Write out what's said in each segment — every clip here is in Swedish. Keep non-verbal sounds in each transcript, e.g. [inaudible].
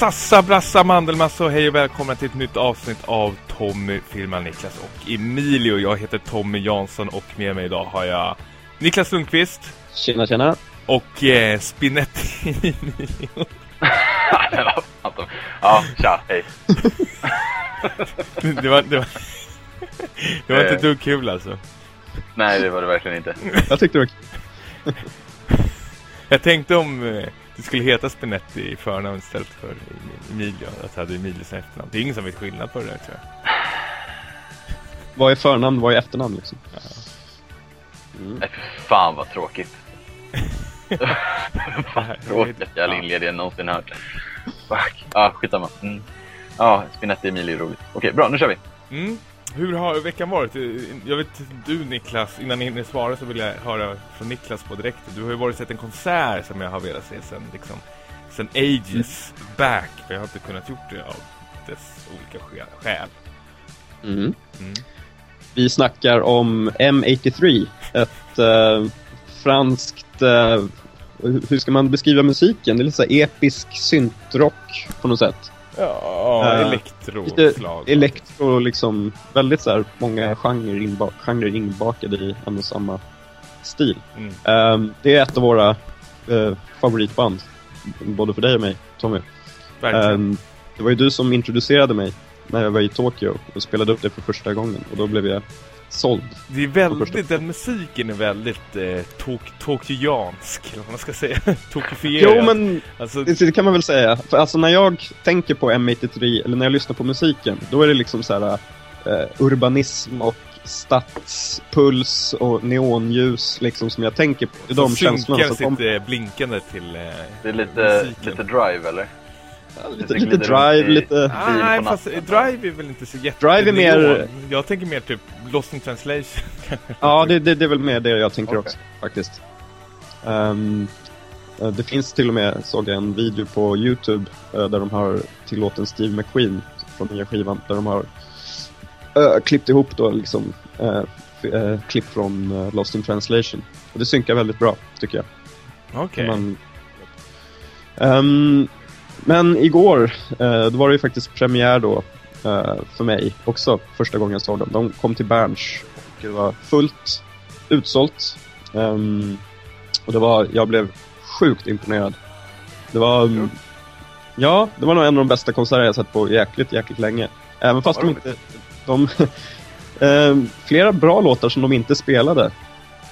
Sassa, brassa, mandelmassa och hej och välkomna till ett nytt avsnitt av Tommy, Filmar, Niklas och Emilio. Jag heter Tommy Jansson och med mig idag har jag Niklas Lundqvist Tjena, tjena. och eh, Spinetti Emilio. [laughs] ja, tja, hej. [laughs] Det var, det var, det var inte ett dugg kul alltså. Nej, det var det verkligen inte. Jag tyckte det var kul. Jag tänkte om eh, det skulle heta Spinetti i förnamn istället för Emilio. Att jag hade Emilio som efternamn. Det är ingen som vet skillnad på det där tror jag. Vad är förnamn, vad är efternamn liksom? Nej, för fan vad tråkigt. [laughs] fan, tråkigt jävla inled jag någonsin hört. Fuck. Ja, ah, skitsamma. Mm. Ja, Spinetti Emilio är roligt. Okej, bra, nu kör vi. Mm. Hur har veckan varit? Jag vet, du Niklas, innan ni hinner svara så vill jag höra från Niklas på direkt. Du har ju varit sett en konsert som jag har velat se sen, liksom, sen ages back. För jag har inte kunnat gjort det av dess olika skä- skäl. Mm. Mm. Vi snackar om M83, ett eh, franskt... Eh, hur ska man beskriva musiken? Det är lite så episk syntrock på något sätt. Ja, Eh, elektroslag. Elektro, liksom väldigt så här många genrer, inba- genrer inbakade i en och samma stil. Mm. Ehm, det är ett av våra eh, favoritband, både för dig och mig, Tommy. Ehm, det var ju du som introducerade mig när jag var i Tokyo och spelade upp det för första gången och då blev jag såld. det är väldigt, den musiken är väldigt eh, tok, tokyoansk, eller vad man ska säga. [laughs] Tokifierad. Jo men Alltså, det, det kan man väl säga. För alltså när jag tänker på M83 eller när jag lyssnar på musiken då är det liksom så här eh, urbanism och stadspuls och neonljus liksom som jag tänker på. Det är de som känslorna synkar som sitt kommer. eh, blinkande till eh, Det är lite, musiken. lite drive, eller? Lite, lite lite drive, i- lite... Ah, nej, fast. Drive är väl inte så jätte Drive är mer-. Jag tänker mer typ Lost in translation. [laughs] Ja, det, det, det är väl mer det jag tänker Okej. också faktiskt. Eh, det finns till och med, såg jag en video på Youtube eh, där de har tillåten Steve McQueen från nya skivan. Där de har uh, klippt ihop då liksom f- eh, klipp från Lost in translation. Och det synkar väldigt bra tycker jag. Okej. Man... Ehm, men igår, eh, då var det ju faktiskt premiär då eh, för mig också, första gången jag såg dem. De kom till Berns och det var fullt utsålt. Ehm, och det var, jag blev sjukt imponerad. Det var, mm, ja, det var nog en av de bästa konserter jag sett på jäkligt, jäkligt länge. Även fast de inte, de, [laughs] ehm, flera bra låtar som de inte spelade.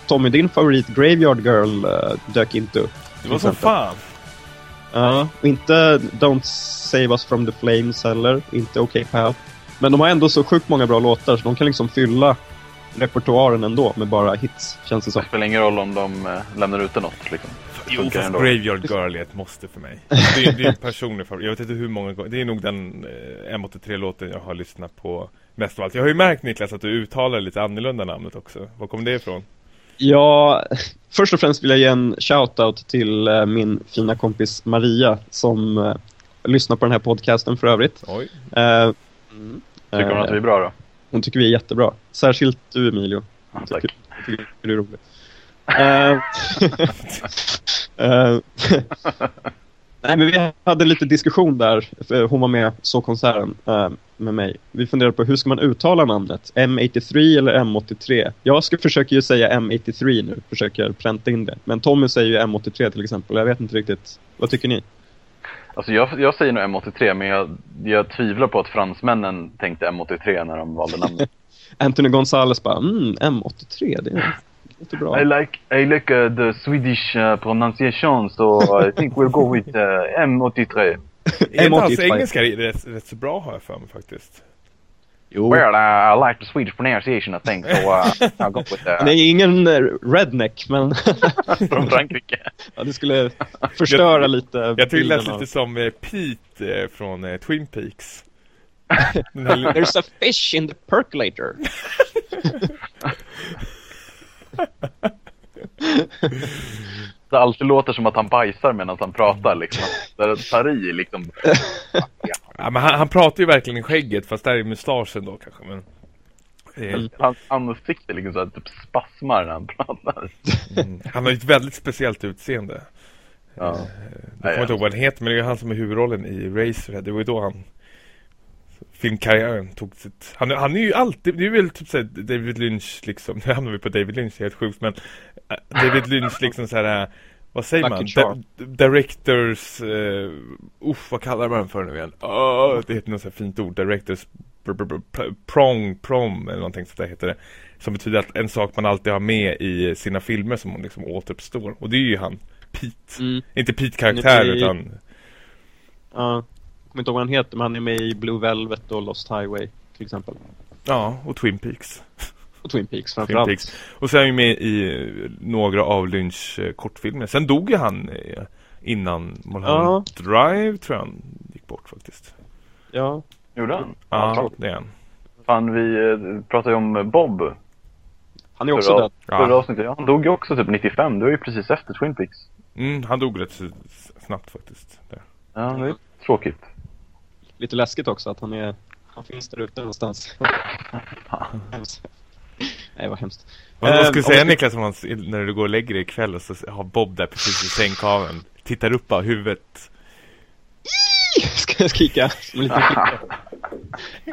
Tommy, din favorit Graveyard Girl eh, dök inte upp. det var som fan. Ja, och inte Don't Save Us From The Flames heller, inte OK Pal. Men de har ändå så sjukt många bra låtar så de kan liksom fylla repertoaren ändå med bara hits, känns det som. Det spelar ingen roll om de eh, lämnar ute något, liksom. Jo, fast. Graveyard Girl är ett måste för mig. Det är, det är en personlig favorit. Jag vet inte hur många gånger. Det är nog den eh, M83-låten jag har lyssnat på mest av allt. Jag har ju märkt Niklas att du uttalar lite annorlunda namnet också. Var kom det ifrån? Ja, först och främst vill jag ge en shout-out till eh, min fina kompis Maria som eh, lyssnar på den här podcasten för övrigt. Oj. Eh, Tycker hon att vi är bra då? Hon tycker vi är jättebra. Särskilt du Emilio. Ja, Hon tack. tycker, du är rolig. [laughs] [laughs] Nej, men vi hade lite diskussion där. för Hon var med så konserten eh, med mig. Vi funderade på hur ska man uttala namnet? M83 eller M83? Jag ska försöka ju säga M83 nu. Försöker pränta in det. Men Tommy säger ju M83 till exempel. Jag vet inte riktigt. Vad tycker ni? Alltså jag, jag säger nog M83, men jag, jag tvivlar på att fransmännen tänkte M83 när de valde namnet. [laughs] Anthony Gonzales bara, mm, M83, det är [laughs] inte bra. I like, I like uh, the Swedish uh, pronunciation, so I think we'll go with uh, M83. Är inte hans M85. engelska rätt, rätt så bra har jag för mig faktiskt. Jo. Well, uh, I like the Swedish pronunciation, I think, so uh, [laughs] I'll go with Han uh, är ingen eh, redneck, men [laughs] från Frankrike. [laughs] ja, det skulle förstöra lite. Jag tycker det lät av- lite som eh, Pete eh, från Twin Peaks. There's a fish in the percolator. Det alltid låter som att han bajsar medan han pratar, liksom. Det tar i, liksom. ja, men han, han pratar ju verkligen i skägget fast där är mustaschen då kanske. Men, eh, Hans ansikte liksom så här, typ spasmar när han pratar. mm, han har ju ett väldigt speciellt utseende. Ja. Jag kommer inte ihåg vad han heter men det är han som är huvudrollen i Racer. Det var ju då han filmkarriären tog sitt... Han, han är ju alltid, det är väl typ såhär David Lynch liksom, [laughs] nu hamnar vi på David Lynch, helt sjukt men äh, David Lynch liksom såhär, äh, vad säger Lucky man? Di- directors, uh, uff vad kallar man för nu igen? Åh, det heter något så här fint ord, directors prong, prom eller någonting sånt där heter det. Som betyder att en sak man alltid har med i sina filmer som liksom återuppstår. Och det är ju han, Pete. Mm. Inte Pete karaktär Nej. utan Ja, kommer inte ihåg vad han heter, men han är med i Blue Velvet och Lost Highway till exempel. Ja, och Twin Peaks. [laughs] Och Twin Peaks Twin framförallt. Peaks. Och så är han ju med i eh, några av Lynch eh, kortfilmer. Sen dog ju han eh, innan Mulholland Drive tror jag han gick bort faktiskt. Ja, Gjorde han? Ja, Ja. det är han. Fan, vi pratade ju om Bob han är också förra, död. förra Ja. avsnittet. Ja, han dog ju också typ 95. Det var ju precis efter Twin Peaks. Mm, han dog rätt snabbt faktiskt. Där. Ja, det är tråkigt. Lite läskigt också att han är... Han finns där ute någonstans. [laughs] Nej, vad hemskt. Vad vad skulle du om säga vi- Niklas om man, när du går och lägger dig ikväll och så har Bob där precis i sängkaveln. Tittar upp av huvudet. [laughs] Ska jag skrika som en liten? [laughs]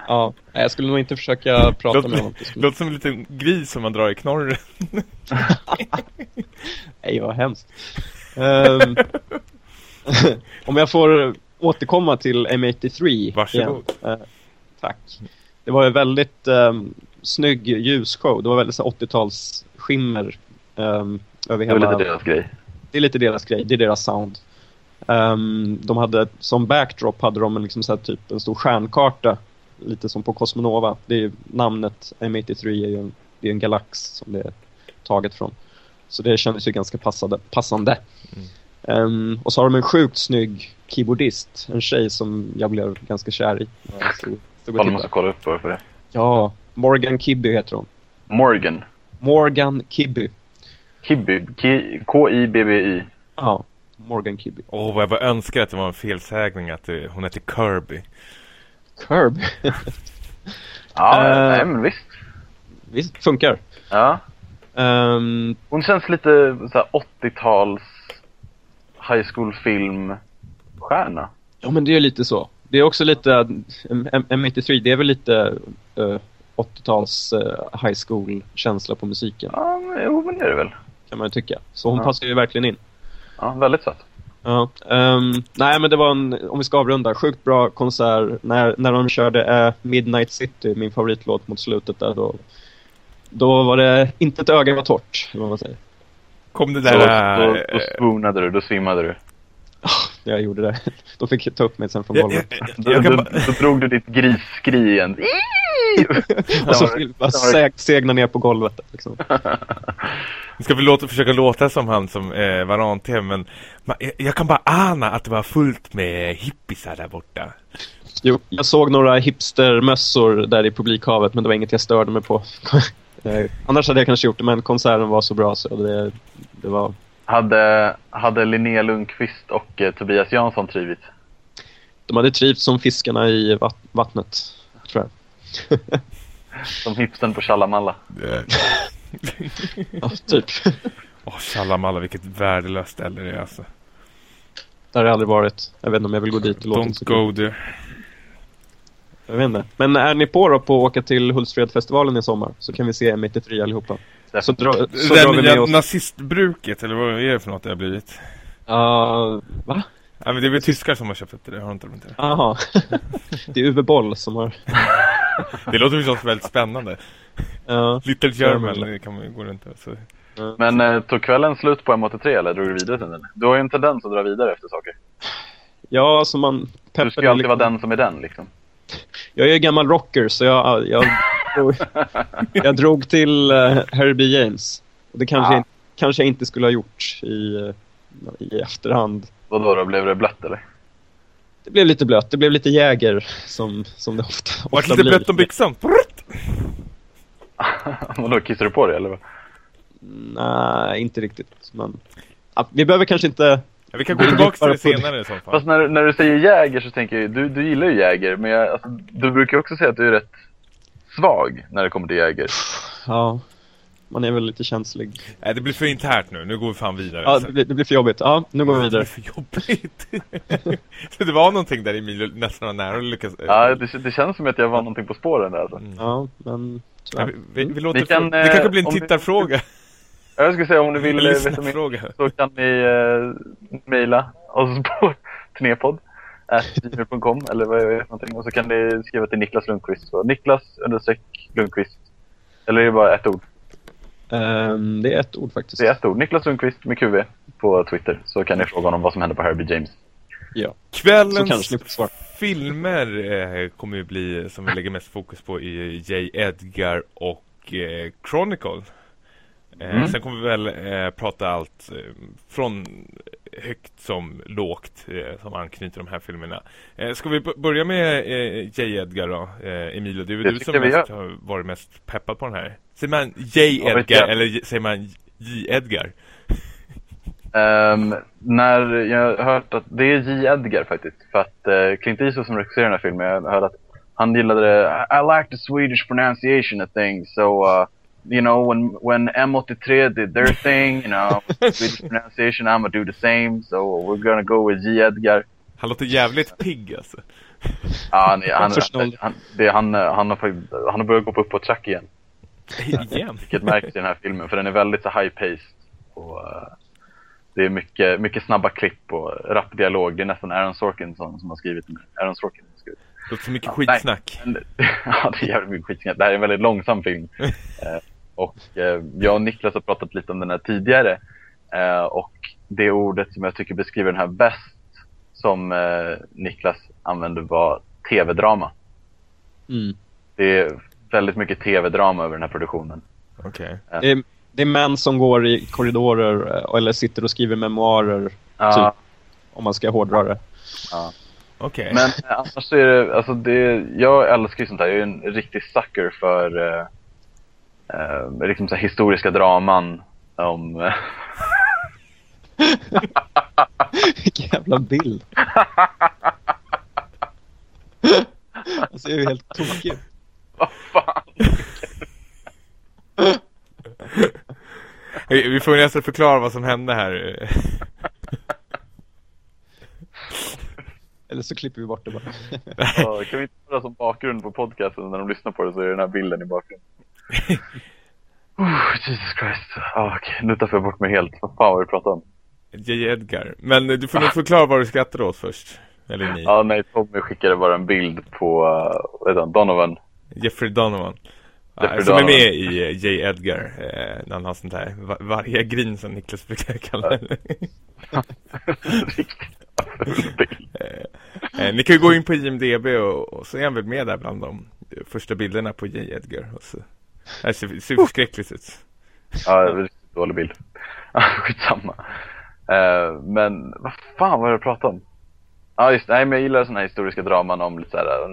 Ja, nej, jag skulle nog inte försöka prata Låter, med honom. Låter som en liten gris som man drar i knorren. Nej, vad hemskt. Ehm, om jag får återkomma till M83 Varsågod. igen. Eh, tack. Det var en väldigt um, snygg ljusshow. Det var väldigt så här 80-tals skimmer ehm, över Det var hela... lite deras grej. Det är lite deras grej, det är deras sound. Ehm, de hade, som backdrop hade de en, liksom så här, typ en stor stjärnkarta. Lite som på Cosmonova. Det är ju, namnet M83 är ju en, det är en galax som det är taget från. Så det kändes ju ganska passade, passande. Mm. Ehm, och så har de en sjukt snygg keyboardist. En tjej som jag blev ganska kär i. när jag måste kolla upp varför det. Ja, Morgan Kibby heter hon. Morgan. Morgan Kibby. Kibby. Ki- K-I-B-B-Y. Ja, Morgan Kibby. Åh, vad jag bara önskar att det var en felsägning att det, hon heter Kirby. Curb. [laughs] [laughs] Ja, Eh. nej men visst. Visst, funkar. Ja. Ehm, Hon känns lite så här 80-tals high school film stjärna. ja, men det är lite så. Det är också lite, uh, M- M- M83, det är väl lite uh, 80-tals uh, high school-känsla på musiken, Ja, men, jo, men det är det väl. kan man ju tycka. Så hon Ja. passar ju verkligen in. Ja, väldigt söt. Ja, ehm, nej men det var en, om vi ska avrunda, sjukt bra konsert när, när de körde eh, Midnight City, min favoritlåt mot slutet där då. Då var det inte ett öga var torrt, vad man säger. Kom det Då, där... då, äh, då swoonade du, då svimmade du. Jag gjorde det. De fick ta upp mig sen från golvet. jag, Då, jag då, drog du ditt grisskri igen. [laughs] Och så bara seg, segna ner på golvet. Liksom. Nu ska vi låta, försöka låta som han som eh, var on-tv men man, jag, jag kan bara ana att det var fullt med hippisar där borta. Jo, jag såg några hipstermössor där i publikhavet men det var inget jag störde mig på. [laughs] Eh, Annars hade jag kanske gjort det men konserten var så bra så det, det var... Hade, hade Linnea Lundqvist och eh, Tobias Jansson trivits? De hade trivts som fiskarna i vatt, vattnet, tror jag. [laughs] Som hipstern på Tjallamalla. [laughs] Ja, typ. [laughs] Åh, Tjallamalla, vilket värdelöst ställe det är alltså. Där har jag aldrig varit. Jag vet inte om jag vill gå dit. Don't go there. Jag vet inte. Men är ni på då på att åka till Hultsfredfestivalen i sommar så kan vi se M83 allihopa. Så, dra, så Det drar vi där med oss... nazistbruket, eller vad är det för något det har blivit? Ja, va? Ja, men det är väl tyskar som har köpt upp det, har inte de inte? Jaha. [laughs] det är Uwe Boll som har... [laughs] Det låter förstås väldigt spännande. Ja. Little German, det kan man ju gå runt och så. Men eh, tog kvällen slut på M83 eller drog du vidare sen? eller? Du har ju en tendens att dra vidare efter saker. Ja, alltså man... Du ska ju alltid liksom- vara den som är den liksom. Jag är ju gammal rocker så jag, jag, drog, jag drog till uh, Harry B. James. Och det kanske, Ja. jag, kanske jag inte skulle ha gjort i, eh, i efterhand. Vadå då? Blev det blött eller? Det blev lite blött. Det blev lite jäger som, som det ofta, Vart ofta lite blir. blött om byxan. [laughs] Vadå, kissade du på dig eller? vad? Nej, inte riktigt. Men, ja, vi behöver kanske inte... Ja, vi kan gå Men tillbaka till det senare i så fall. Fast när, när du säger jäger så tänker jag du, du gillar ju jäger, men jag, alltså, du brukar också säga att du är rätt svag när det kommer till jäger. Ja. man är väl lite känslig. Nej, det blir för internt nu. Nu går vi fan vidare. Ja, det blir, det blir för jobbigt. Ja, nu går vi Det vidare. blir för jobbigt. [laughs] så det var någonting där Emilio nästan var nära att lyckas. Ja, det, det känns som att jag var någonting på spåren där alltså. Ja, men Ja, vi, vi, vi låter Vi kan, det kanske eh, blir en vi- tittarfråga. Jag skulle säga om du vill eh, veta mer så kan ni eh, mejla oss på [laughs] turnépodd gmail.com eller vad jag vet någonting. Och så kan ni skriva till Niklas Lundqvist. Så Niklas understreck Lundqvist. Eller är det bara ett ord? Ehm, det är ett ord faktiskt. Det är ett ord. Niklas Lundqvist med QV på Twitter. Så kan ni fråga honom vad som hände på Herbie James. Ja. Så Kvällens filmer eh, kommer ju bli, som vi lägger mest fokus på, i J. Edgar och eh, Chronicle. Eh, Mm. Sen kommer vi väl eh, prata allt eh, från högt som lågt eh, som anknyter de här filmerna. Eh, ska vi börja med eh, J. Edgar då? Eh, Emilio, det är Det du som mest har varit mest peppad på den här. Säger man J. Ja, Edgar jag. eller säger man J. Edgar? Ehm, när jag har hört att det är J. Edgar faktiskt. För att uh, Clint Eastwood som regisserar den här filmen, jag hörde att han gillade det. I, I like the Swedish pronunciation of things. So, uh, you know, when, when M83 did their [laughs] thing, you know, Swedish pronunciation, I'm gonna do the same. So we're gonna go with J. Edgar. Han låter jävligt pigg alltså. Ja, han, han, han, det, han, han, har, han har börjat gå på uppåt track igen. Igen. Vilket märks i den här filmen, för den är väldigt så high-paced. Och, eh, det är mycket, mycket snabba klipp och rapp dialog. Det är nästan Aaron Sorkin som, har skrivit den. Aaron Sorkin har skrivit. Låter så mycket Ja, skitsnack. Men, [laughs] ja, det är jävligt mycket skitsnack. Det här är en väldigt långsam film. [laughs] Eh, och eh, jag och Niklas har pratat lite om den här tidigare. Eh, och det ordet som jag tycker beskriver den här bäst, som eh, Niklas använde, var tv-drama. Mm. Det är väldigt mycket tv-drama över den här produktionen. Okej. Det, är, det är män som går i korridorer eh, eller sitter och skriver memoarer, Ja, om man ska hårdra det. ja. Okej. Men eh, annars är det, alltså det, jag älskar ju sånt här. Jag är ju en riktig sucker för eh, eh, liksom så här historiska draman om... Eh, Vilken [laughs] jävla bild. Han ser ju helt tokig vad fan? Vi vi får nästan förklara vad som hände här. Eller så klipper vi bort det bara. Ja, kan vi inte ha det som bakgrund på podcasten när de lyssnar på det så är det den här bilden i bakgrunden. Oh, Jesus Christ. Ah, Okej, nu tappar jag bort mig helt. Vad fan var du pratade om? J. Edgar. Men du får nog [laughs] förklara vad du skrattar åt först. Eller ni. Ja, nej, Tommy skickade bara en bild på, uh, han, Donovan. Jeffrey Donovan. Jeffrey som är Donovan. med i eh, J. Edgar. Eh, när han har sånt här va- varje grin som Niklas brukar [laughs] kalla det. Bild. [laughs] eh, ni kan ju gå in på IMDB och, och så är han väl med där bland de första bilderna på J. Edgar. Och så. Det ser, ser förskräckligt ut. Ja, det var en dålig bild. [laughs] Skitsamma. Uh, men vad fan var det jag pratade om? Ja, just Nej, men jag gillar sådana här historiska draman om lite så här, eh,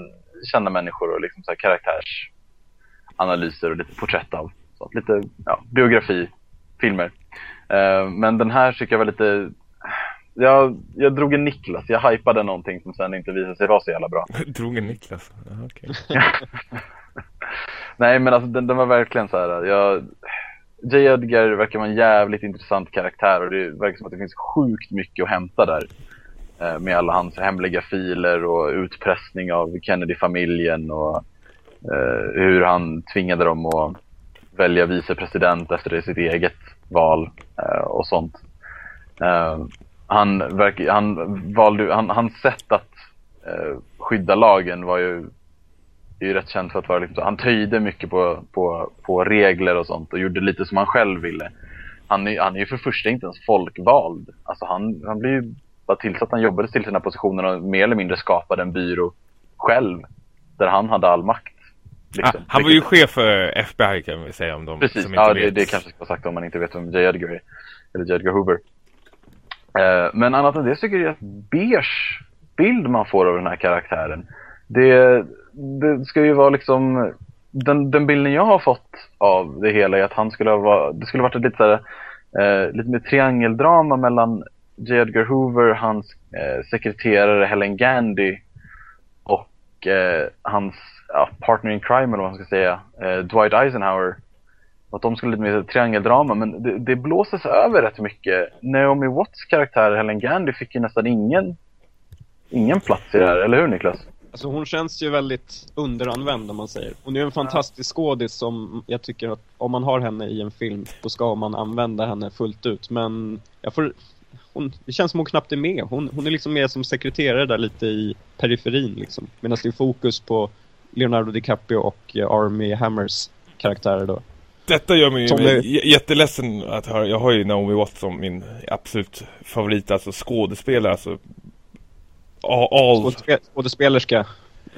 kända människor och liksom så här karaktärsanalyser och lite porträtt av. Så, att lite ja, biografi, filmer. Eh, men den här tycker jag var lite... Jag, jag drog en Niklas. Jag hypade någonting som sen inte visade sig vara så jävla bra. [laughs] Drog en Niklas. Okej. [laughs] Nej men alltså den, den var verkligen så här. Jag, J. Edgar verkar vara en jävligt intressant karaktär och det verkar som att det finns sjukt mycket att hämta där. Eh, med alla hans hemliga filer och utpressning av Kennedy-familjen och eh, hur han tvingade dem att välja vicepresident efter sitt eget val eh, och sånt. Eh, han, verk, han valde, han, hans sätt att eh, skydda lagen var ju är ju rätt känd för att vara liksom han töjde mycket på, på, på regler och sånt och gjorde lite som han själv ville. Han är, han är ju för första inte ens folkvald. Alltså han, han blir ju bara tillsatt, han jobbade till sina positioner och mer eller mindre skapade en byrå själv. Där han hade all makt. liksom. Ah, han var ju chef för FBI kan vi säga om de Precis, som inte ja vet. det, det kanske ska vara sagt om man inte vet vem J. Edgar är. Eller J. Edgar Hoover. Eh, men annat än det så tycker jag att beige bild man får av den här karaktären. Det, det ska ju vara liksom den, den bilden jag har fått av det hela är att han skulle ha varit, det skulle ha varit ett lite så här, eh, lite mer triangeldrama mellan J. Edgar Hoover, hans eh, sekreterare Helen Gandy och eh, hans ja, partner in crime eller vad man ska säga, eh, Dwight Eisenhower. att de skulle lite mer triangeldrama, men det, det blåses över rätt mycket. Naomi Watts karaktär Helen Gandy fick ju nästan ingen, ingen plats i det här, eller hur Niklas? Alltså hon känns ju väldigt underanvänd om man säger. Hon är ju en fantastisk skådis som jag tycker att om man har henne i en film då ska man använda henne fullt ut. Men jag får, hon, det känns som hon knappt är med. Hon, hon är liksom mer som sekreterare där lite i periferin liksom. Medan det är fokus på Leonardo DiCaprio och Army Hammers karaktärer då. Detta gör mig, det- jätteledsen att höra. Jag har ju Naomi Watts som min absolut favorit, alltså skådespelare. Alltså, Skådespe- Skådespelerska.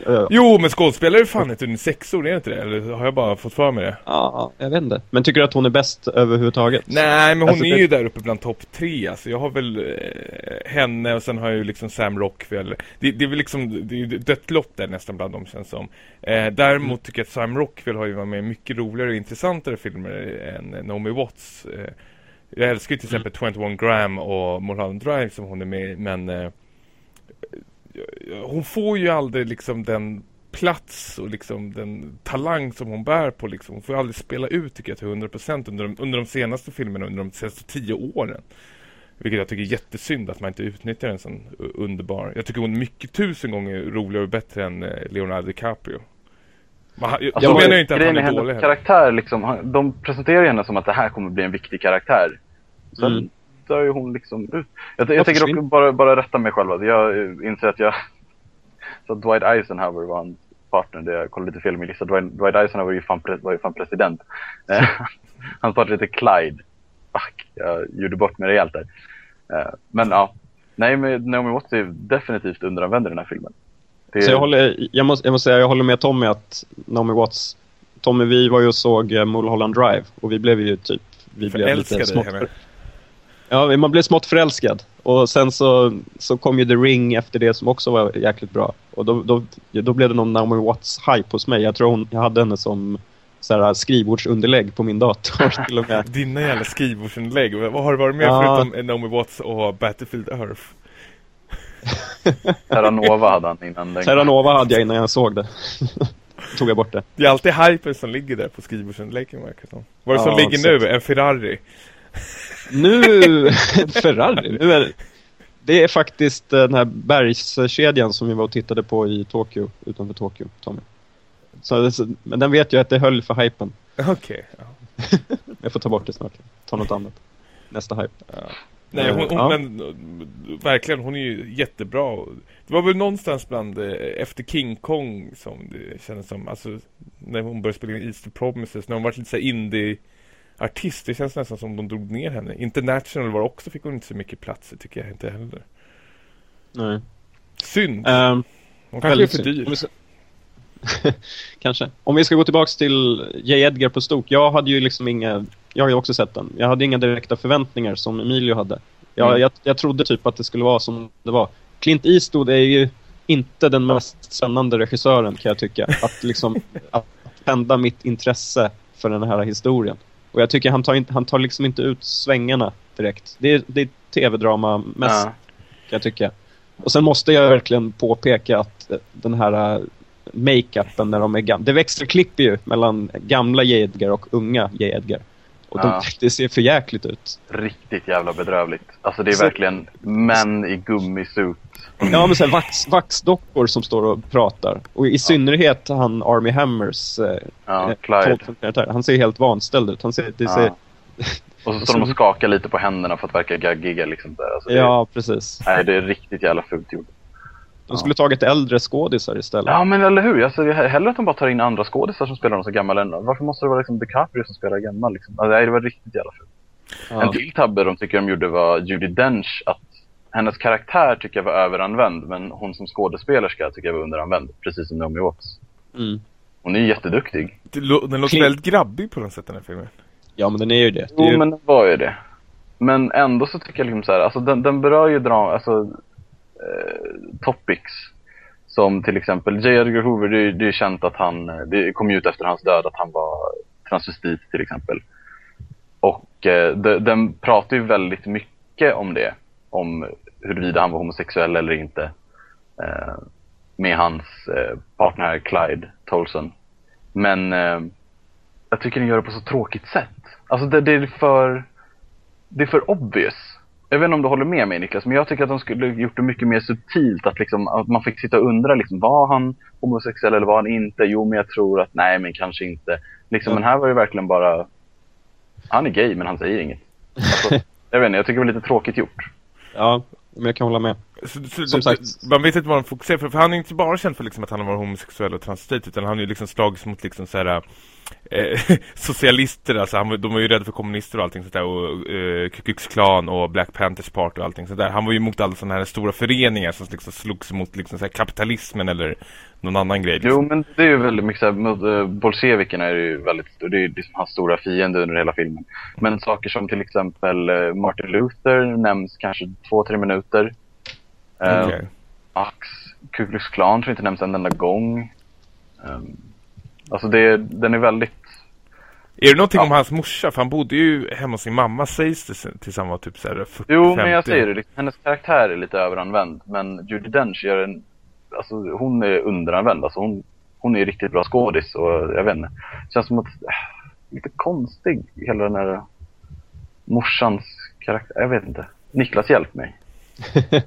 Uh, Jo, men skådespelare är fan inte under sexor, är det inte det? Eller har jag bara fått för mig det? ja, jag vet inte. Men tycker du att hon är bäst överhuvudtaget? Nej, men hon Alltså, är det- ju där uppe bland topp tre. Alltså, jag har väl eh, henne och sen har jag ju liksom Sam Rockwell. Det, det är väl liksom, det är dött lopp där nästan bland dem känns som. Eh, däremot tycker jag att Sam Rockwell har ju varit med i mycket roligare och intressantare filmer än Naomi Watts. Eh, jag älskar ju till exempel 21 Gram och Mulholland Drive som hon är med i, men eh, hon får ju aldrig liksom den plats och liksom den talang som hon bär på liksom. Hon får ju aldrig spela ut tycker jag till 100% under de, under de senaste filmerna, under de senaste tio åren. Vilket jag tycker är jättesynd att man inte utnyttjar en sån u- underbar. Jag tycker hon är mycket tusen gånger roligare och bättre än eh, Leonardo DiCaprio. Man, jag Alltså, jag menar ju inte att han är dålig. karaktär liksom, de presenterar henne som att det här kommer bli en viktig karaktär. Sen Mm. Dör ju hon liksom ut. Jag, jag Jag tänker dock bara, bara rätta mig själv. Jag eh, inser att jag... Så att Dwight Eisenhower var hans partner. Det jag kollade lite fel med lista. Dwight, Dwight Eisenhower var ju fan, pre- var ju fan president. Eh, [laughs] hans partner heter Clyde. Fuck, jag gjorde bort mig rejält där. Eh, Men ja. Nej, men Naomi Watts är definitivt underanvänd i den här filmen. Det Så jag, håller, jag, måste, jag måste säga, jag håller med Tommy att Naomi Watts... Tommy, vi var ju och såg Mulholland Drive och vi blev ju typ... Vi blev lite Förälskade smått. Ja, man blev smått förälskad. Och sen så, så kom ju The Ring efter det som också var jäkligt bra. Och då, då, då blev det någon Naomi Watts-hype hos mig. Jag tror hon, jag hade henne som så här, skrivbordsunderlägg på min dator [laughs] till och med. Dina jävla skrivbordsinlägg. Vad har du varit med Ja. förutom Naomi Watts och Battlefield Earth? [laughs] Terranova hade han innan den. Terranova hade jag innan jag såg det. [laughs] Tog jag bort det. Det är alltid hypen som ligger där på skrivbordsinläggen verkar det som. Vad är det som Ja, ligger exakt. nu? En Ferrari? Nu, [laughs] Ferrari, nu är det är faktiskt den här bergskedjan som vi var och tittade på i Tokyo, utanför Tokyo, Tommy. Så, men den vet jag att det höll för hypen. Okej. ja. [laughs] Jag får ta bort det snart. Ta något annat. Nästa hype. Nej, hon, hon, Ja. men verkligen, hon är ju jättebra. Det var väl någonstans bland, eh, efter King Kong som det kändes som, alltså när hon började spela in Easter Promises, när hon var lite så här indie-artist, det känns nästan som de drog ner henne. International var också, fick hon inte så mycket plats, tycker jag inte heller. Nej. Synd, Ehm, hon kanske är för dyr. Om vi ska- [laughs] Kanske. Om vi ska gå tillbaks till J. Edgar på Stok. Jag hade ju liksom inga... Jag har ju också sett den. Jag hade inga direkta förväntningar som Emilio hade. Jag, Mm. jag, jag trodde typ att det skulle vara som det var. Clint Eastwood är ju inte den mest spännande regissören kan jag tycka. Att liksom [laughs] att tända mitt intresse för den här historien. Och jag tycker han tar, inte, han tar liksom inte ut svängarna direkt. Det är, det är tv-drama mest Ja. kan jag tycka. Och sen måste jag verkligen påpeka att eh, den här eh, makeupen när de är gamla. Det växelklipper ju mellan gamla J. Edgar och unga J. Edgar. Och de, Ja. det ser för jäkligt ut. Riktigt jävla bedrövligt. Alltså det är Så- verkligen män i gummisut. Ja, men här vax, vaxdockor som står och pratar. Och i synnerhet han Army Hammers eh, Ja, eh, Clyde. Han ser helt vanställd ut. Han ser, det ser, Ja. Och så står de och skakar lite på händerna för att verka gaggiga liksom. Där. Alltså, det, ja, precis. Nej, det är riktigt jävla fult gjort. De skulle tagit äldre skådisar istället. Ja, men eller hur? Alltså, hellre att de bara tar in andra skådisar som spelar dem så gammal än... Varför måste det vara liksom DiCaprio som spelar gammal liksom? Alltså, nej, det var riktigt jävla fult. Ja. En till tabbe de tycker de gjorde var Judi Dench. Att hennes karaktär tycker jag var överanvänd, men hon som skådespelerska tycker jag var underanvänd. Precis som Naomi Watts. Mm. Hon är ju jätteduktig. Den låter väldigt grabbig på något sätt den här filmen. ja, men den är ju det. det är Jo, ju, men det var ju det. Men ändå så tycker jag liksom så här, alltså den, den berör ju dra, alltså Eh, topics. Som till exempel J. Edgar Hoover, det, är- det är känt att han, eh, det kom ju ut efter hans död att han var transvestit till exempel. Och eh, de, den pratar ju väldigt mycket om det. Om huruvida han var homosexuell eller inte. Eh, med hans eh, partner Clyde Tolson. Men eh, jag tycker den gör det på så tråkigt sätt. Alltså det, det är för, det är för obvious. Jag vet inte om du håller med mig Niklas, men jag tycker att de skulle gjort det mycket mer subtilt. Att, liksom, att man fick sitta och undra, liksom, var han homosexuell eller var han inte? Jo, men jag tror att, nej men kanske inte. Liksom, Ja. Men här var det verkligen bara, han är gay men han säger inget. Alltså, [laughs] jag vet inte, jag tycker det var lite tråkigt gjort. Ja, men jag kan hålla med. Så, så, Som sagt. Man vet inte vad han fokuserar på, för han är inte bara känd för liksom att han har varit homosexuell och transvestit, utan han har ju liksom slagits mot liksom så här, eh, [laughs] socialister, alltså han, var- de var ju rädda för kommunister och allting sånt där, och eh, Ku Klux Klan och Black Panthers Party och allting sånt där. Han var ju emot alla sådana här stora föreningar som liksom slogs mot liksom så här kapitalismen eller någon annan grej. Liksom. Jo, men det är ju väldigt mycket så här, mot uh, bolsjevikerna är ju väldigt det är ju liksom hans stora fiende under hela filmen. Men saker som till exempel eh, Martin Luther nämns kanske två, tre minuter. Eh, Okej. Ax, Ku Klux Klan tror jag inte nämns en enda gång. Um, alltså det, den är väldigt, Är det någonting Ja. om hans morsa? För han bodde ju hemma hos sin mamma sägs det tills han var typ så här 40, jo 50. men jag säger det, liksom, hennes karaktär är lite överanvänd. Men Judi Dench gör en, alltså hon är underanvänd. Alltså hon, hon är ju riktigt bra skådis och jag vet inte. Känns som att, äh, lite konstig hela den här morsans karaktär. Jag vet inte. Niklas hjälp mig. [laughs]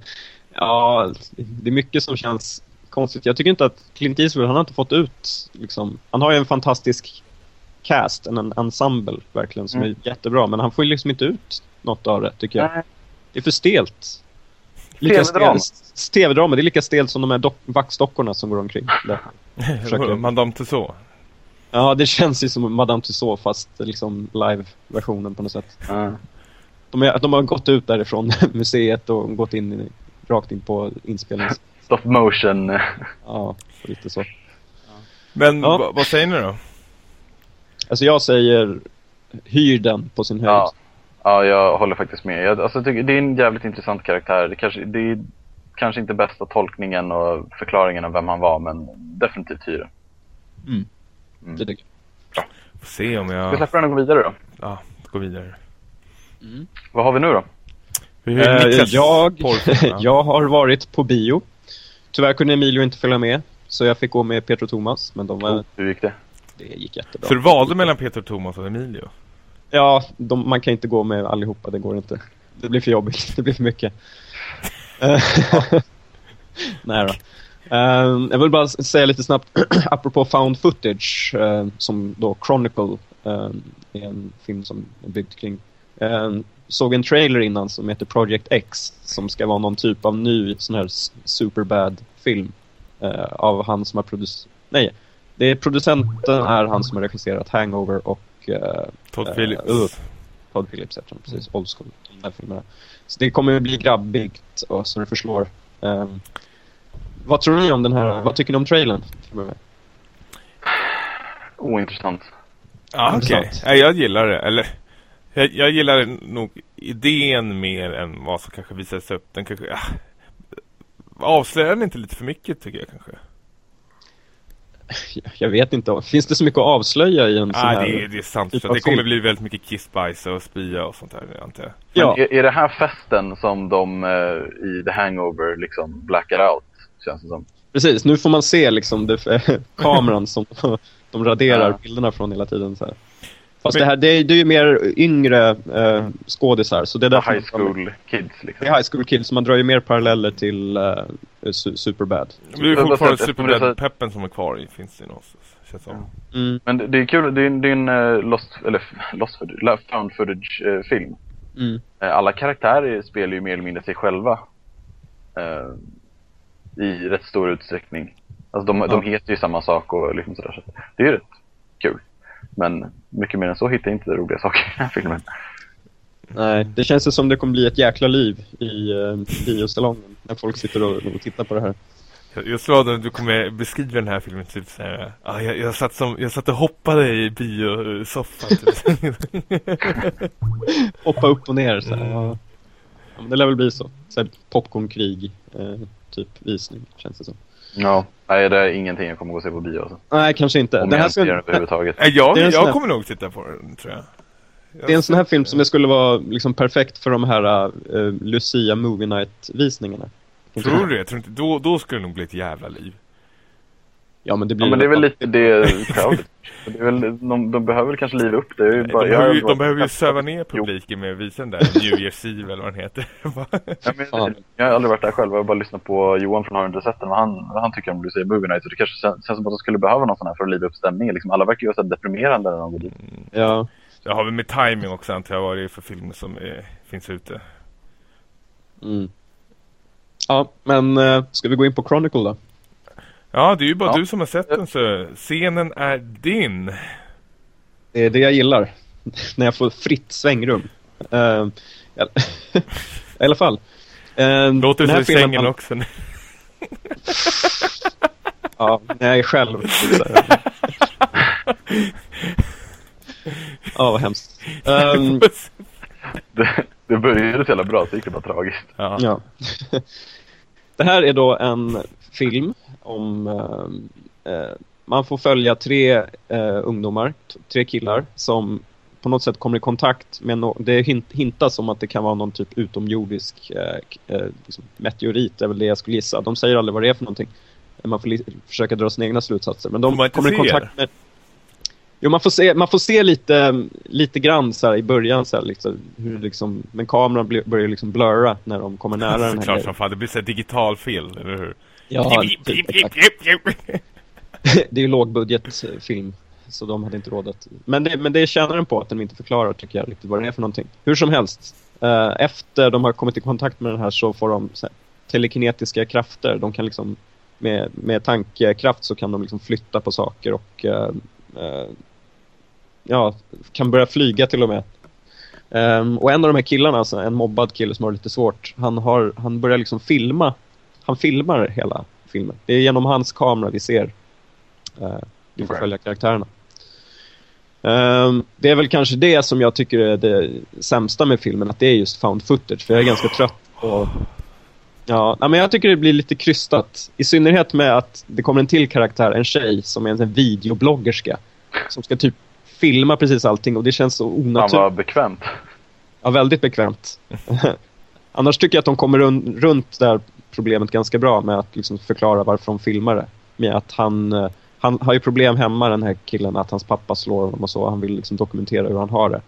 Ja, det är mycket som känns konstigt. Jag tycker inte att Clint Eastwood, han har inte fått ut liksom, han har ju en fantastisk cast, en, en ensemble verkligen som Mm. är jättebra, men han får ju liksom inte ut något av det tycker jag. Nej. Det är för stelt. Lika TV-drama. TV-drama, det är lika stelt som de här dock- vaxdockorna som går omkring. Där. [laughs] Försöker- Madame Tussauds. Ja, det känns ju som Madame Tussauds fast liksom live-versionen på något sätt. Ja. De, är, de har gått ut därifrån [laughs] museet och gått in i, rakt in på inspelnings... [laughs] Stop motion. Ja, lite så. Men Ja. vad- säger ni då? Alltså jag säger hyr den på sin höjd. Ja. ja, jag håller faktiskt med. Jag, alltså, jag tycker, det är en jävligt intressant karaktär. Det, kanske, det är kanske inte bästa tolkningen och förklaringen av vem han var, men definitivt hyra. Det tycker Får se om Ska vi jag släppa den och gå vidare då? ja, går vidare. Vad har vi nu då? Hur jag. Eh, [laughs] jag, jag har varit på bio. Tyvärr kunde Emilio inte följa med. Så jag fick gå med Peter och Thomas. Men de var, Hur gick det? det gick jättebra. Så du valde mellan Peter Thomas och Emilio? Ja, de, man kan inte gå med allihopa. Det går inte. Det blir för jobbigt. [laughs] Det blir för mycket. Eh, [laughs] Nej då. Eh, jag vill bara säga lite snabbt, [clears throat] apropå found footage, eh, som då Chronicle eh, är en film som är byggd kring. Eh, såg en trailer innan som heter Project X, som ska vara någon typ av ny sån här superbad-film eh, av han som har producerat... Nej, det är producenten är han som har regisserat Hangover och eh, Todd Eh, Phillips? uh. Todd Phillips heter han, precis. Old school. De här filmerna. Så det kommer att bli grabbigt och så det förslår. Ehm, vad tror ni om den här? Vad tycker ni om trailern? Ointressant. Ja, okej. Intressant. Nej, jag gillar det. Eller, jag, jag gillar nog idén mer än vad som kanske visades upp. Den kanske... Ja, avslöjar den inte lite för mycket, tycker jag kanske? [laughs] Jag vet inte. Finns det så mycket att avslöja i en sån Nej, här? det, är- det är sant. det kommer film. bli väldigt mycket kissbajs och spya och sånt där, antar jag. Ja, är, är det här festen som de eh, i The Hangover liksom blackar out? Känns det som. precis. Nu får man se liksom det, [laughs] kameran som [laughs] de raderar Ja. bilderna från hela tiden. Så här. Fast Men- det här, det är, det är ju mer yngre eh, skådisar. Så det är High man- school kids liksom. Det är high school kids, så man drar ju mer paralleller till uh, Superbad. Det är ju fortfarande Superbad-peppen som är kvar i, finns det ju någonstans. Mm. Men det, är kul, det är, det är en eh, lost, eller [laughs] lost footage, found footage eh, film. Mm. Eh, alla karaktärer spelar ju mer eller mindre sig själva. Eh, I rätt stor utsträckning. Alltså de, de heter ju samma sak och liksom sådär. Så det är ju rätt kul. Men mycket mer än så hittar jag inte roliga saker i den här filmen. Nej, det känns som det kommer bli ett jäkla liv i uh, biosalongen när folk sitter och, och tittar på det här. Jag, jag slår att du kommer beskriva den här filmen typ såhär, ah, jag, jag, satt som, jag satt och hoppade i biosoffan typ. [laughs] Hoppa upp och ner så här. Ja. Ja, men det lär väl bli så. så här popcornkrig, eh, typ visning, känns det som. Ja. Nej, det är ingenting jag kommer gå och se på bio. Alltså. Nej, kanske inte. Om Det jag här ska, överhuvudtaget. Nej, jag, sån här- jag kommer nog titta på den, tror jag. jag det är en sån här film som det skulle vara liksom perfekt för de här uh, Lucia Movie Night-visningarna. Tror du det? Jag tror inte, då, då skulle det nog bli ett jävla liv. Ja, men det blir Ja, men det är väl lite det [laughs] crowdet. Det är väl, de, de behöver väl kanske liva upp det. det De bara, jag behöver, ju, bara- de behöver ju söva ner publiken med att visa den där [laughs] New Year's Eve eller vad den heter. [laughs] Ja, men, jag har aldrig varit där själv, jag har bara lyssnat på Johan från Har du inte sett den, vad han, vad han tycker om Lucia Movie Night. Så det kanske känns, som att de skulle behöva någon sån här för att liva upp stämningen. Liksom, alla verkar ju vara så deprimerande när de går dit. Ja. Jag har väl med timing också antar jag vad det är för filmer som är, finns ute. Mm. Ja, men eh, ska vi gå in på Chronicle då? Ja, det är ju bara Ja. du som har sett den så scenen är din. Det är det jag gillar. När jag får fritt svängrum. Uh, [laughs] I alla fall. Uh, Låter så i sängen han- också. [laughs] Ja, när jag är själv. [laughs] Ja, vad hemskt. Ehm, Det, det började så jävla bra, så gick det bara tragiskt. ja. ja. Det här är då en film om... ehm, eh, man får följa tre eh, ungdomar, tre killar, som på något sätt kommer i kontakt med no Det hint hintas om att det kan vara någon typ utomjordisk eh, eh, liksom meteorit, är väl det jag skulle gissa. De säger aldrig vad det är för någonting. Man får försöka dra sina egna slutsatser. Men de kommer i kontakt med... Jo, man får se, man får se lite, lite grann så här, i början så här, liksom, hur liksom, men kameran blir, börjar liksom blurra när de kommer nära den här som fan, det blir så digital film, eller hur? Ja, typ, [laughs] det är ju lågbudgetfilm. Så de hade inte råd att... Men det, men det tjänar den på att de inte förklarar tycker jag riktigt vad det är för någonting. Hur som helst. eh, efter de har kommit i kontakt med den här så får de så här, telekinetiska krafter. De kan liksom med, med tankekraft så kan de liksom flytta på saker och eh, eh, ja, kan börja flyga till och med. Ehm, och en av de här killarna, alltså en mobbad kille som har lite svårt, han, har, han börjar liksom filma. Han filmar hela filmen. Det är genom hans kamera vi ser eh, vi får Okej. följa karaktärerna. Ehm, det är väl kanske det som jag tycker är det sämsta med filmen, att det är just found footage. För jag är ganska trött på... Ja, men jag tycker det blir lite krystat. I synnerhet med att det kommer en till karaktär, en tjej, som är en videobloggerska. Som ska typ filma precis allting och det känns så onaturligt. vad bekvämt. Ja, väldigt bekvämt. [laughs] Annars tycker jag att de kommer run runt det här problemet ganska bra med att liksom förklara varför de filmar det. Med att han, eh, han har ju problem hemma den här killen att hans pappa slår honom och så. Han vill liksom dokumentera hur han har det.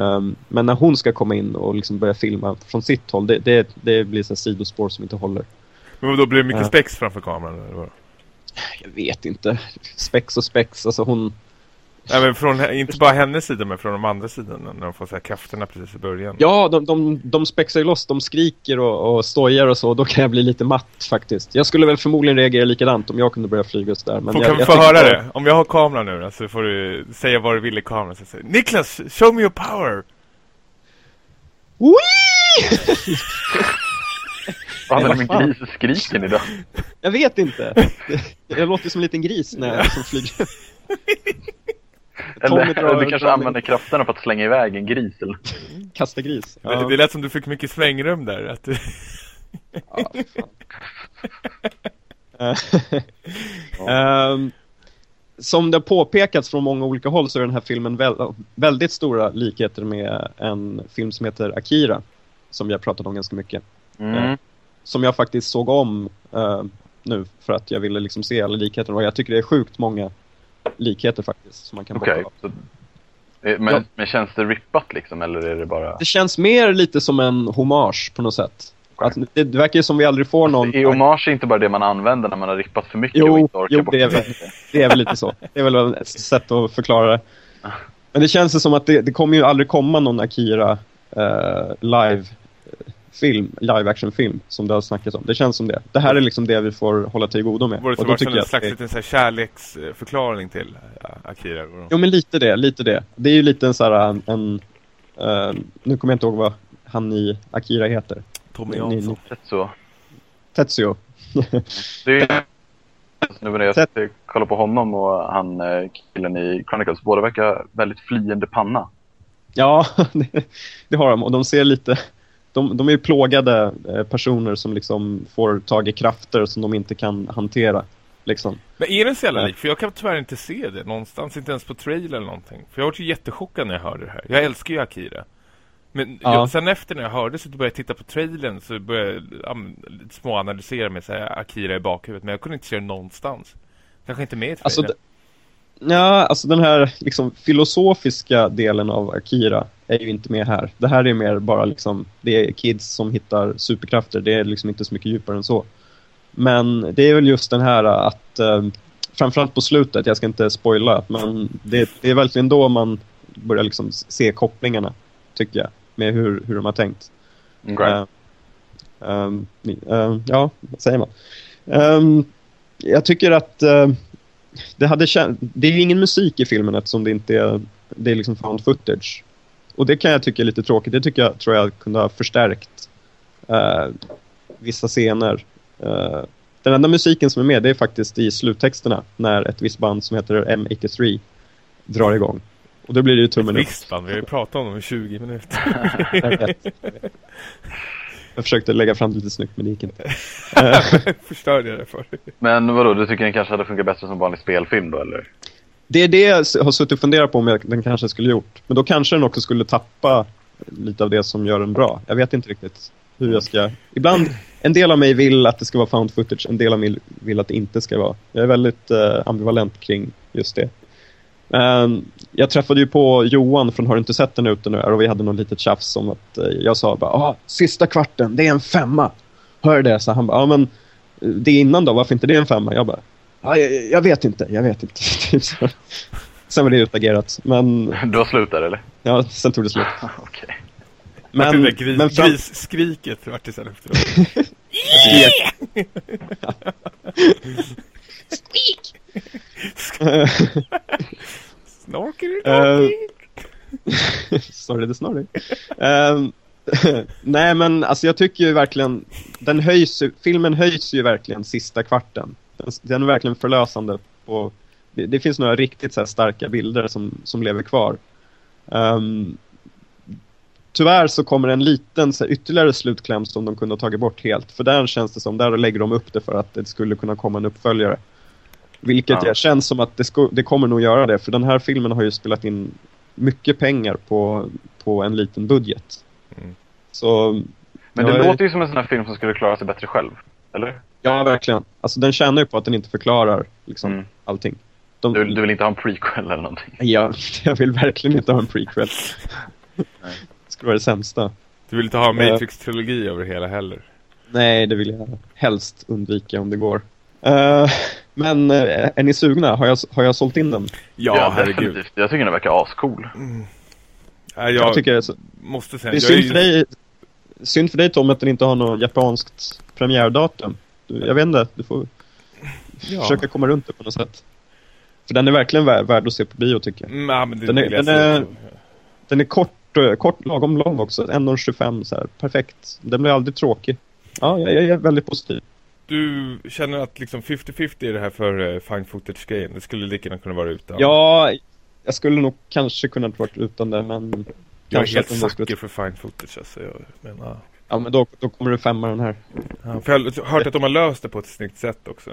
Ehm, men när hon ska komma in och liksom börja filma från sitt håll, det, det, det blir så sidospår som inte håller. Men då blir det mycket Ja. spex framför kameran, eller vad? Jag vet inte. Spex och spex, alltså hon... Nej, men från, inte bara hennes sida, men från de andra sidorna, när de får så här krafterna precis i början. Ja, de, de, de spexar ju loss, de skriker och, och stojar och så. Då kan jag bli lite matt faktiskt. Jag skulle väl förmodligen reagera likadant om jag kunde börja flyga sådär. Men Får, jag, kan vi jag få höra bara- det? Om jag har kameran nu då, så får du säga vad du vill i kameran. Så säger, Niklas, show me your power! Whee! [laughs] Vad Ja, hade med fan. grisskriken idag? Jag vet inte. Jag låter som en liten gris när jag liksom flyger. [laughs] Tommy Eller, drar- du kanske drar- använder krafterna för att slänga iväg en gris eller? Kasta gris. Ja. Det lät som du fick mycket svängrum där. Att du... Ja, [laughs] fan. Ehm, som det har påpekats från många olika håll så är den här filmen väl, väldigt stora likheter med en film som heter Akira. Som vi har pratat om ganska mycket. Mm. Som jag faktiskt såg om eh, nu för att jag ville liksom se alla likheter. Och jag tycker det är sjukt många likheter faktiskt. Som man kan så- eh, Men, Ja. men känns det rippat liksom, eller är det bara... Det känns mer lite som en hommage på något sätt. Att det, det verkar som vi aldrig får någon... Är hommage inte bara det man använder när man har rippat för mycket och Jo, inte orkar jo det, är väl, det är väl lite så. Det är väl ett sätt att förklara det. Men det känns som att det, det kommer ju aldrig komma någon Akira eh, live film, live action film som det har snackats om. Det känns som det. Det här är liksom det vi får hålla till godo med. Var det Och som då var tycker som jag en att slags det- liten så här kärleksförklaring till ja, Akira? Jo men lite det, lite det. Det är ju lite en så här en, en eh, nu kommer jag inte ihåg vad han i Akira heter. Tommy Jansson. så. Tetsuo. [laughs] Det är ju... Nu när jag sitter kollar på honom och han eh, killen i Chronicles, båda verkar väldigt flyende panna. Ja, [laughs] det, det har de. Och de ser lite... De, de är plågade eh, personer som liksom får tag i krafter som de inte kan hantera. Liksom. Men är den så jävla lik? För jag kan tyvärr inte se det någonstans, inte ens på trailer eller någonting. För jag var ju jättechockad när jag hörde det här. Jag älskar ju Akira. Men Ja. jag, sen efter när jag hörde så började jag titta på trailern så började jag småanalysera med så här, Akira i bakhuvudet. Men jag kunde inte se det någonstans. Kanske inte med i Alltså, trailern. d- ja, alltså den här liksom, filosofiska delen av Akira är ju inte med här. Det här är mer bara liksom, det är kids som hittar superkrafter. Det är liksom inte så mycket djupare än så. Men det är väl just den här att, eh, framförallt på slutet, jag ska inte spoila, men det, det är verkligen då man börjar liksom se kopplingarna, tycker jag, med hur, hur de har tänkt. Right. Eh, ehm, eh, ja, vad säger man? Ehm, jag tycker att eh, det hade det är ingen musik i filmen eftersom det inte är, det är liksom found footage. Och det kan jag tycka är lite tråkigt. Det tycker jag, tror jag kunde ha förstärkt eh, vissa scener. Eh, den enda musiken som är med det är faktiskt i sluttexterna när ett visst band som heter M83 drar igång. Och då blir det ju tummen upp. Visst fan, vi har ju pratat om dem i 20 minuter. [laughs] Jag vet. Jag försökte lägga fram det lite snyggt men det gick inte. [laughs] Förstörde jag det för dig. Men vadå, du tycker den kanske hade funkat bättre som vanlig spelfilm då eller? Det är det jag har suttit och funderat på om jag, den kanske skulle gjort. Men då kanske den också skulle tappa lite av det som gör den bra. Jag vet inte riktigt hur jag ska... Ibland, en del av mig vill att det ska vara found footage, en del av mig vill att det inte ska vara. Jag är väldigt eh, ambivalent kring just det. Um, jag träffade ju på Johan från Har du inte sett den ute nu och vi hade någon litet tjafs om att eh, jag sa bara ah, sista kvarten, det är en femma. Hör det? Så han bara, ja men eh, det är innan då, varför inte det är en femma? Jag bara, Ja, jag, jag vet inte, jag vet inte. [laughs] Sen var det utagerat. Men Du har slut där eller? ja, sen tog det slut. Okej. Men, Men, det gris, men fram, grisskriket vart det sen efteråt. [laughs] Snorker Eh, [laughs] Sorry, det snarare. um, nej, men alltså jag tycker ju verkligen, den höjs, filmen höjs ju verkligen sista kvarten. Den, den är verkligen förlösande. På, det, det finns några riktigt så här starka bilder som, som lever kvar. Ehm, tyvärr så kommer en liten så här, ytterligare slutkläm som de kunde ha tagit bort helt. För där känns det som, där lägger de upp det för att det skulle kunna komma en uppföljare. Vilket Ja. jag känns som att det, sko- det kommer nog göra det. För den här filmen har ju spelat in mycket pengar på, på en liten budget. Mm. Så Men det är- låter ju som en sån här film som skulle klara sig bättre själv. Eller? Ja, verkligen. Alltså den tjänar ju på att den inte förklarar liksom, Mm. allting. De, Du, du vill inte ha en prequel eller någonting? ja, [laughs] jag vill verkligen inte ha en prequel. Det skulle vara det sämsta. Du vill inte ha Matrix-trilogi över hela heller. Nej, det vill jag helst undvika om det går. Eh, men eh, är ni sugna? Har jag, har jag sålt in den? Ja, herregud. definitivt. Jag tycker den verkar ascool. Nej, Jag, jag tycker det är, så, måste säga... det är jag är synd ju- för, dig, synd för dig Tom att den inte har något japanskt premiärdatum. Jag vet inte, du får Ja. försöka komma runt det på något sätt. För den är verkligen värd, värd att se på bio tycker jag. Mm, men det Den är- den är-. Den är kort, eh, kort lagom lång också. 1.25 så här. Perfekt. Den blir aldrig tråkig. Ja, jag, jag är väldigt positiv. Du känner att liksom 50-50 är det här för uh, fine footage-grejen? Det skulle lika gärna kunna vara utan. Ja, jag skulle nog kanske kunna varit utan det, men... jag är helt sucker för fine footage alltså. Jag, men, ja. Ja, men då, då kommer det femma den här. Ja, för jag har hört att de har löst det på ett snyggt sätt också.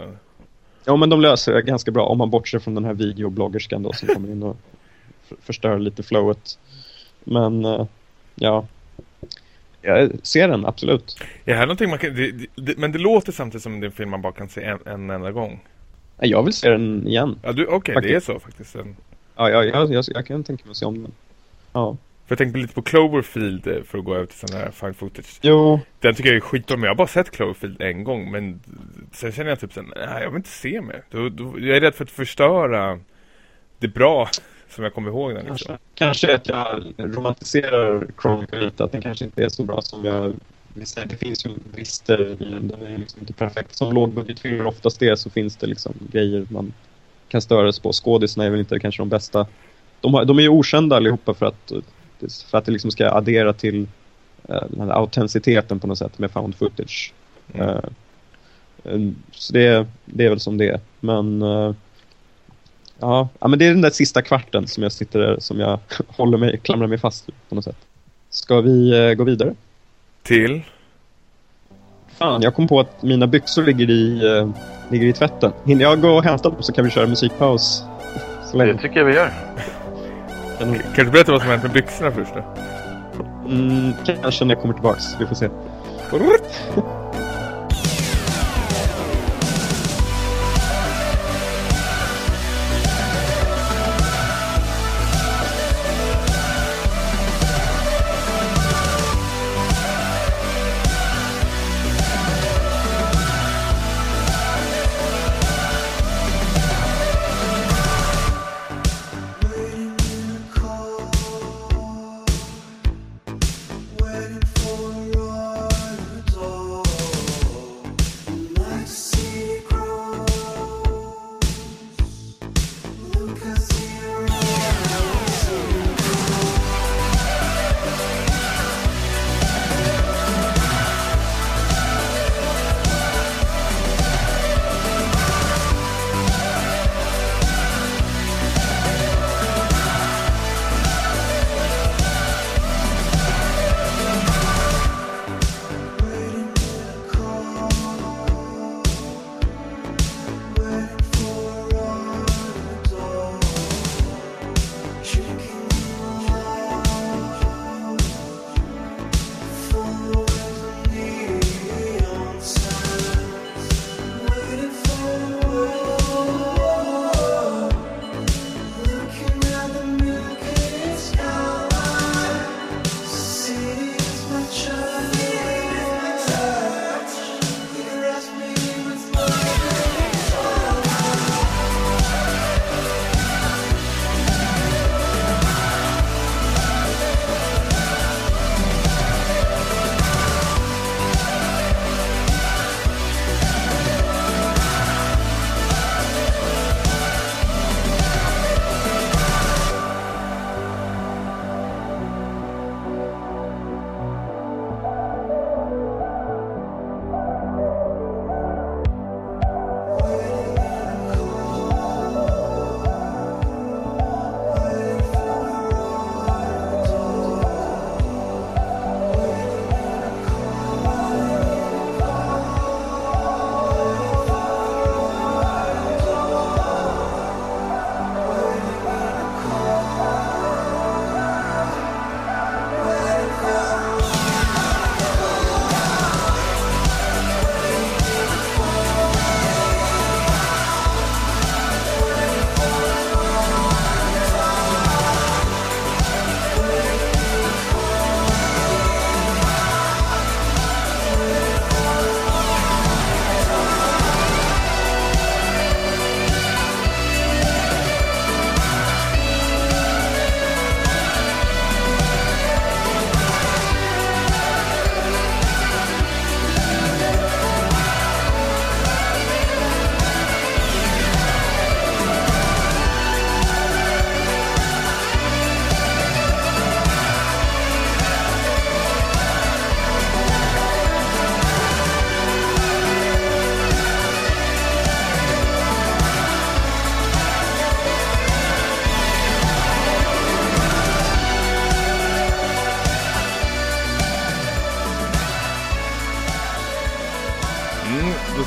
Ja, men de löser det ganska bra om man bortser från den här videobloggerskan då som [laughs] kommer in och förstör lite flowet. Men, eh, ja. Jag ser den, absolut. Är det här någonting man kan... Det, det, men det låter samtidigt som det är en film man bara kan se en, en enda gång. Jag vill se den igen. Ja, du, okej, det är så faktiskt. Ja, jag, jag, jag, jag kan tänka mig att se om den. Ja. För jag tänkte lite på Cloverfield eh, för att gå över till sån här fine footage. Jo, Den tycker jag är skitbra, men jag har bara sett Cloverfield en gång. Men sen känner jag typ såhär, nej jag vill inte se mer. Då, då, jag är rädd för att förstöra det bra som jag kommer ihåg den liksom. Kanske, kanske att jag romantiserar Chronicle lite, att den kanske inte är så bra som jag säga. Det finns ju brister i den, den är liksom inte perfekt. Som lågbudgetfilmer oftast är så finns det liksom grejer man kan störa sig på. Skådisarna är väl inte kanske de bästa. De, har, de är ju okända allihopa för att, för att det liksom ska addera till eh, den här autenticiteten på något sätt med found footage. Mm. Eh, så det, det är väl som det är. Men eh, ja, ja, men det är den där sista kvarten som jag sitter där, som jag [laughs] håller mig, klamrar mig fast på något sätt. Ska vi gå vidare? Till? Fan, jag kom på att mina byxor ligger i, ligger i tvätten. Hinner jag gå och hämta dem så kan vi köra musikpaus. Så Det länge. tycker jag vi gör. Kan, Kan du berätta vad som hänt med byxorna först då? mm, kanske när jag kommer tillbaks. Vi får se.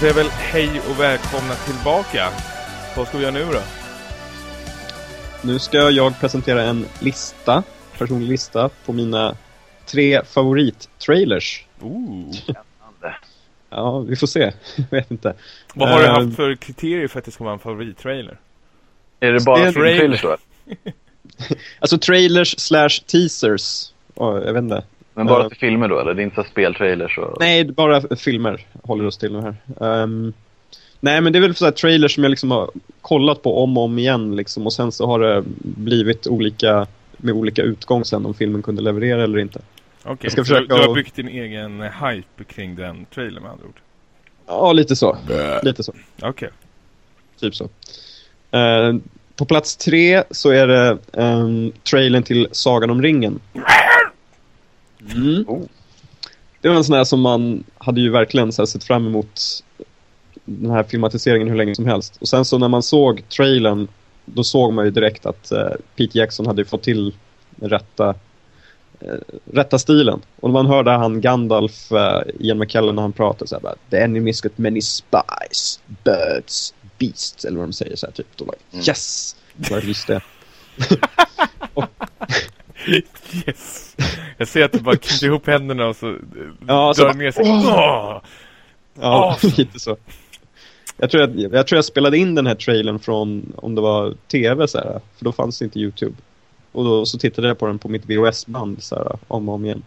Säger väl hej och välkomna tillbaka. Vad ska vi göra nu då? Nu ska jag presentera en lista, personlig lista, på mina tre favorittrailers. Ooh. Ja, vi får se. Jag [laughs] vet inte. Vad har du Eh, haft för kriterier för att det ska vara en favorittrailer? Är det bara Det är- filmtrailers då? [laughs] [laughs] Alltså trailers slash teasers. Ja, jag vet inte. Men bara till filmer då, eller? Det är inte så speltrailers och... Nej, bara filmer håller oss till nu här. Ehm, nej, men det är väl så här trailers som jag liksom har kollat på om och om igen liksom. Och sen så har det blivit olika, med olika utgång sen om filmen kunde leverera eller inte. Okej, Jag ska så du, försöka du har byggt din egen hype kring den trailern med andra ord? Ja, lite så. Lite så. Okej. Typ så. Eh, på plats tre så är det um, trailern till Sagan om ringen. Mm. Oh. Det var en sån här som man hade ju verkligen så här, sett fram emot den här filmatiseringen hur länge som helst. Och sen så när man såg trailern då såg man ju direkt att uh, Pete Jackson hade fått till rätta, eh, rätta stilen. Och när man hörde han Gandalf, uh, Ian McKellen när han pratade så här bara, The enemy's got many spies, birds, beasts eller vad de säger så här typ. Då var jag, Mm. yes! Bara just det. [laughs] [laughs] Yes! Jag ser att du bara knyter ihop händerna och så eh, Ja, så drar bara, ner sig. åh! Åh! Ja, Awesome. lite så. Jag tror, jag, jag tror jag spelade in den här trailern från, om det var tv så här, för då fanns det inte YouTube. Och då så tittade jag på den på mitt VHS-band så här, om och om igen.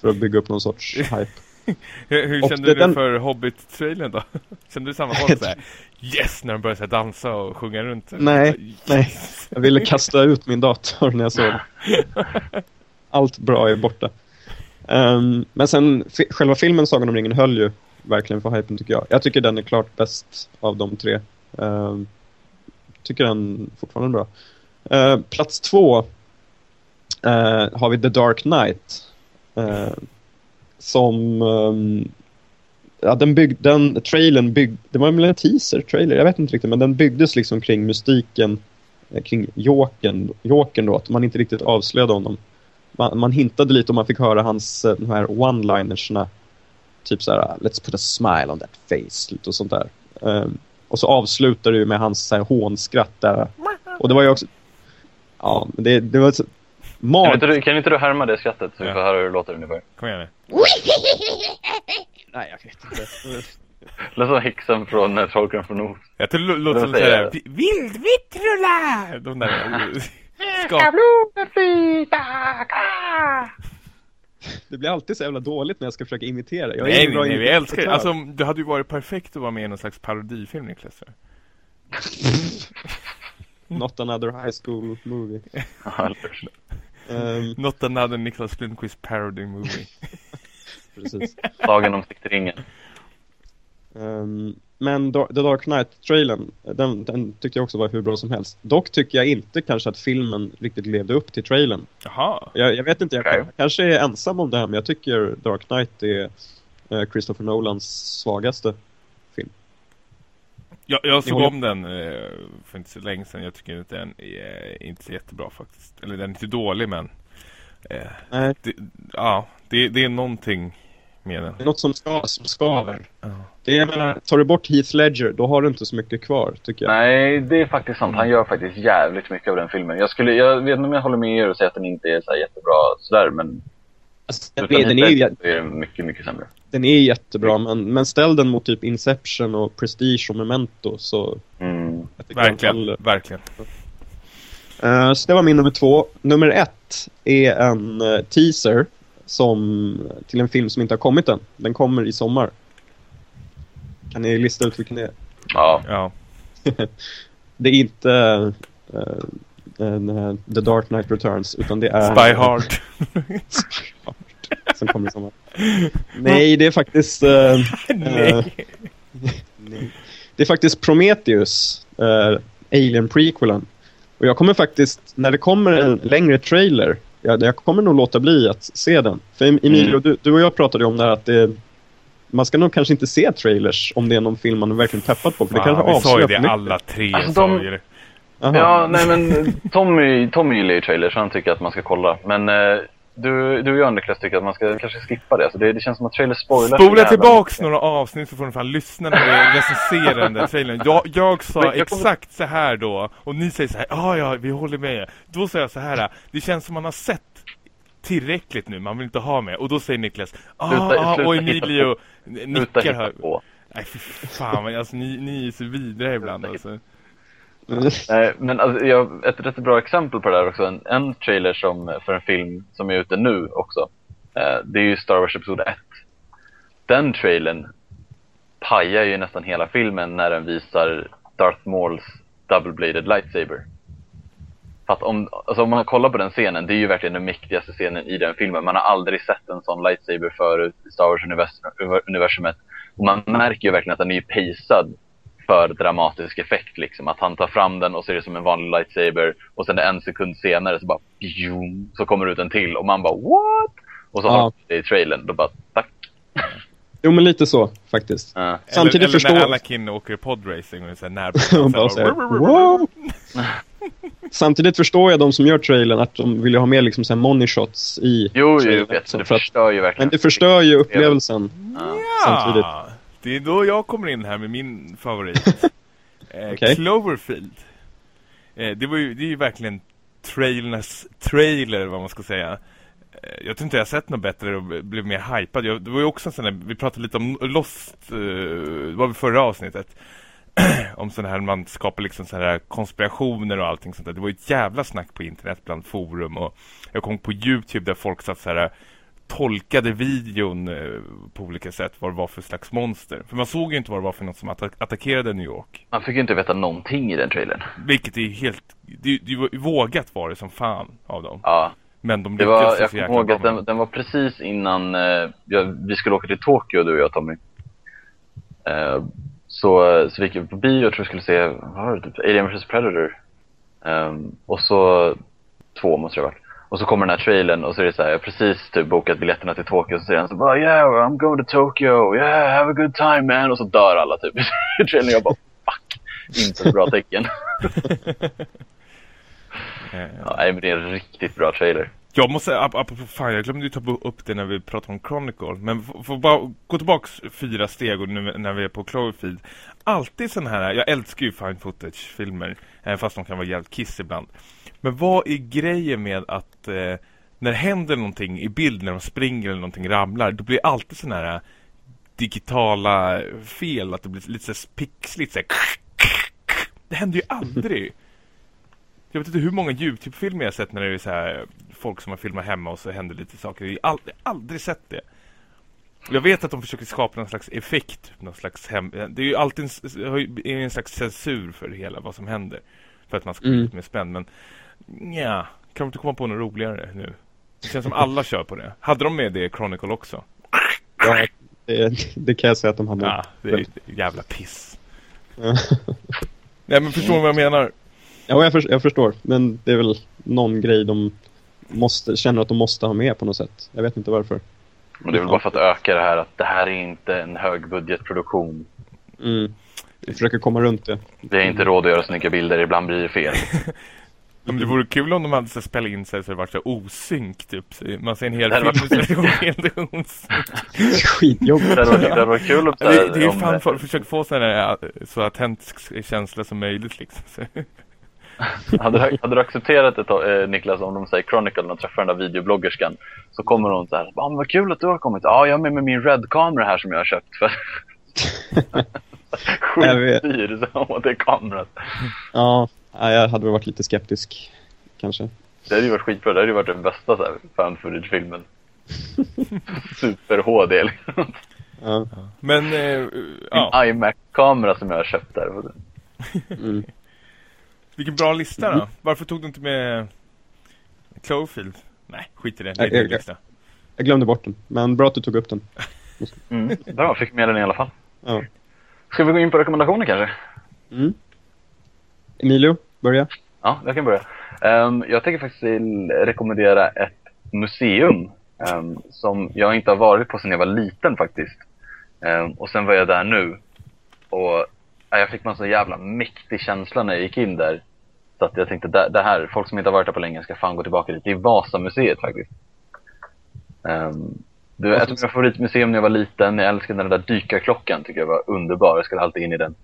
För att bygga upp någon sorts [laughs] hype. [laughs] Hur, hur kände du den- för Hobbit-trailern då? [laughs] Kände du samma [laughs] sak såhär? Yes! När de började så här dansa och sjunga runt? Nej, nej. Jag ville kasta ut min dator när jag såg. Allt bra är borta. Ehm, men sen, själva filmen Sagan om ringen höll ju verkligen för hypen tycker jag. Jag tycker den är klart bäst av de tre. Um, tycker den fortfarande är bra. Eh, plats två eh, har vi The Dark Knight. Eh, som... Ehm, ja, den bygg, den trailern byggde... det var väl en teaser trailer, jag vet inte riktigt, men den byggdes liksom kring mystiken eh, kring Jokern, Jokern då, att man inte riktigt avslöjade honom. Man, man hintade lite om man fick höra hans eh, de här one-linersna. Typ så här, ah, let's put a smile on that face, lite och sånt där. Um, och så avslutar det med hans så här, hånskratt där. Och det var ju också... Ja, det, det var så... Kan Mag... inte, du, kan inte du härma det skrattet så vi Ja. får höra hur det låter ungefär? Kom igen nu. Nej, jag vet inte. Låt som häxan från uh, Trollkarlen från Nord. Jag tror det låter som vi- vildvittrula! De där... Skap... Det blir alltid så jävla dåligt när jag ska försöka imitera. Jag är Nej, nej, nej, vi älskar det. Alltså, det hade ju varit perfekt att vara med i någon slags parodifilm, Niklas. Not another high school movie. Ehm, [laughs] Not another Niklas Lundqvist parody movie. [laughs] precis. Sagan om stickringen. Ehm, men The Dark Knight-trailern, den, den tyckte jag också var hur bra som helst. Dock tycker jag inte kanske att filmen riktigt levde upp till trailern. Jaha. Jag, jag vet inte, jag, jag kanske är ensam om det här, men jag tycker Dark Knight är eh, Christopher Nolans svagaste. Jag, jag såg om den eh, för inte så länge sedan. Jag tycker att den är inte så jättebra faktiskt. Eller den är inte dålig, men... Eh, Nej, det, ja, det, det är någonting med den. det är något som, ska, som skaver. Ja. Det är, jag menar, tar du bort Heath Ledger, då har du inte så mycket kvar, tycker jag. Nej, det är faktiskt sant. Han gör faktiskt jävligt mycket av den filmen. Jag, skulle, jag vet inte om jag håller med er och säger att den inte är så här jättebra sådär, men Alltså, utan är, den, är, ju- Heath Ledger är mycket, mycket sämre. Den är jättebra, men, men ställ den mot typ Inception och Prestige och Memento, så... Mm. Verkligen, verkligen. Eh, så det var min nummer två. Nummer ett är en eh, teaser som, till en film som inte har kommit än. Den kommer i sommar. Kan ni lista ut vilken det är? Ja. Ja. [laughs] Det är inte eh, en, eh, The Dark Knight Returns, utan det är... Spy Hard. [laughs] Spy Hard, som kommer i sommar. Nej, det är faktiskt... eh. [laughs] Nej. Det är faktiskt Prometheus, eh, Alien prequelen. Och jag kommer faktiskt, när det kommer en längre trailer, jag, jag kommer nog låta bli att se den. För Emilio, Mm. du, du och jag pratade om det här att det, man ska nog kanske inte se trailers om det är någon film man är verkligen peppad på. För det kanske vi sa ju det alla tre. Alltså, de-. Ja, nej men Tommy, Tommy gillar ju trailers så han tycker att man ska kolla. Men eh, du, du och jag Niklas tycker att man ska kanske skippa det. Så det, det känns som att trailer spoilar. Spola tillbaks några avsnitt så får ni fan lyssna när vi recenserar den där trailern. Jag, jag sa jag kommer- exakt så här då. Och ni säger så här, ja ja, vi håller med. Då säger jag så här, det känns som man har sett tillräckligt nu, man vill inte ha med. Och då säger Niklas, ah, Sluta- ah sluta och Emilio nickar här. Nej fy fan, alltså ni, ni är så vidriga ibland alltså. [laughs] Nej, men alltså, jag, ett rätt bra exempel på det där också. En, en trailer som, för en film som är ute nu också. Eh, det är ju Star Wars Episod 1. Den trailern pajar ju nästan hela filmen när den visar Darth Mauls double-bladed lightsaber. För att om, alltså om man kollar på den scenen, det är ju verkligen den mäktigaste scenen i den filmen. Man har aldrig sett en sån lightsaber förut i Star Wars-universumet. Och man märker ju verkligen att den är ju pacad för dramatisk effekt liksom. Att han tar fram den och ser det som en vanlig lightsaber och sen en sekund senare så bara bjum, så kommer det ut en till och man bara what? Och så Ja. har de det i trailern, då bara tack. Jo, men lite så faktiskt. Ja. Samtidigt eller, eller förstår- när Anakin åker podracing och är så här wow! Samtidigt förstår jag de som gör trailern att de vill ju ha med liksom så här money shots i Jo, jo, vet. också, Det för att, förstör ju verkligen. Men det förstör ju upplevelsen. Ja. samtidigt. Det är då jag kommer in här med min favorit. [laughs] eh, Okej. Cloverfield. Eh, det, var ju, det är ju verkligen trailernas trailer, vad man ska säga. Eh, jag tror inte jag har sett något bättre och blev mer hypad. Jag, det var ju också en sån där, vi pratade lite om Lost, eh, det var väl förra avsnittet. [clears throat] om sån här, man skapar liksom sån här konspirationer och allting sånt där. Det var ju ett jävla snack på internet bland forum och jag kom på Youtube där folk satt så här tolkade videon eh, på olika sätt vad det var för slags monster. För man såg ju inte vad det var för något som attack- attackerade New York. Man fick ju inte veta någonting i den trailern. Vilket är helt, det, det var vågat var det som fan av dem. Ja, Men de det var, jag kommer ihåg att den, den var precis innan eh, vi skulle åka till Tokyo, du och jag Tommy. Eh, så, så vi gick på bio och tror jag skulle se, vad var det, typ Alien vs Predator. Ehm, och så, två måste det ha varit. Och så kommer den här trailern och så är det så här, jag har precis typ bokat biljetterna till Tokyo och så säger han så bara yeah I'm going to Tokyo, yeah have a good time man och så dör alla typ i [laughs] trailern jag bara fuck, inte ett bra tecken. [laughs] Ja, nej men det är en riktigt bra trailer. Jag måste, ap- apropå fan, jag glömde ju ta upp det när vi pratade om Chronicle. Men får bara gå tillbaks fyra steg och nu när vi är på Cloverfield. Alltid sån här, jag älskar ju fine footage-filmer, även fast de kan vara jävligt kiss ibland. Men vad är grejen med att eh, när det händer någonting i bild, när de springer eller någonting ramlar, då blir det alltid sån här eh, digitala fel, att det blir lite så pixligt så här. Det händer ju aldrig. Jag vet inte hur många YouTube-filmer jag sett när det är så här folk som har filmat hemma och så händer lite saker. Jag har aldrig, aldrig sett det. Jag vet att de försöker skapa någon slags effekt, någon slags hem... Det är ju alltid en, en slags censur för det hela, vad som händer. För att man ska bli Mm. lite mer spänd, men ja, kan vi inte komma på något roligare nu? Det känns som alla kör på det. Hade de med det i Chronicle också? Ja, det, det kan jag säga att de hade. Ja, det är jävla piss. Nej men förstår ni vad jag menar? Ja, jag, för, jag förstår. Men det är väl någon grej de måste, känner att de måste ha med på något sätt. Jag vet inte varför. Och det är väl bara för att öka det här att det här är inte en högbudgetproduktion. Mm. Vi försöker komma runt det. Vi har inte råd att göra snygga bilder, ibland blir det fel. [laughs] Men det vore kul om de hade så spelat in sig så det var så osynk typ. Så Man ser en hel film så det var helt osynk. [laughs] Skitjobbigt. Det hade varit, kul om, så Det, det är ju fan för att försöka få sån här, äh, så autentisk känsla som möjligt liksom. [laughs] [laughs] Hade, du, hade du accepterat det eh, Niklas om de säger Chronicle och träffar den där videobloggerskan så kommer hon så här, ah, vad kul att du har kommit. Ja, jag är med med min Red-kamera här som jag har köpt för [laughs] skitdyr så det är kameran. Ja, ja, jag hade väl varit lite skeptisk. Kanske. Det hade ju varit skitbra, det hade ju varit den bästa så här, fan footage-filmen. [laughs] Super HD liksom. Ja. Men, eh, ja, Min iMac-kamera som jag har köpt där. Mm. Vilken bra lista då. Varför tog du inte med Cloverfield? Nej, skit i det. Det är Jag- jag-. Jag glömde bort den. Men bra att du tog upp den. Mm. Bra, fick med den i alla fall. Ja. Ska vi gå in på rekommendationer kanske? Mm. Emilio, börja. Ja, jag kan börja. Ehm, jag tänker faktiskt rekommendera ett museum ehm, som jag inte har varit på sedan jag var liten faktiskt. Ehm, och sen var jag där nu. Och jag fick en så jävla mäktig känsla när jag gick in där. Så att jag tänkte, det, det här, folk som inte har varit där på länge ska fan gå tillbaka dit. Det är Vasamuseet faktiskt. Um, det var ett av mina favoritmuseum när jag var liten. Jag älskade den där dykarklockan, tycker jag var underbar. Jag skulle alltid in i den.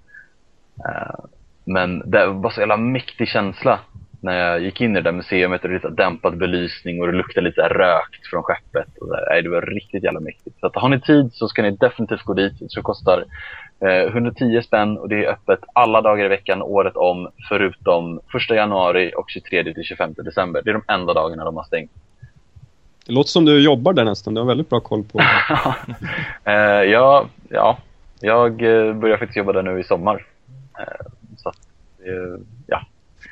Uh, men det var så jävla mäktig känsla när jag gick in i det där museet och det lite dämpad belysning och det luktade lite rökt från skeppet. Och där. Nej, det var riktigt jävla mäktigt. Så att, har ni tid så ska ni definitivt gå dit. Det kostar eh, 110 spänn och det är öppet alla dagar i veckan året om förutom 1 januari och 23 till 25 december. Det är de enda dagarna de har stängt. Det låter som du jobbar där nästan. Du har väldigt bra koll på [laughs] [laughs] eh, ja, ja, jag eh, börjar faktiskt jobba där nu i sommar. Eh, så att, eh,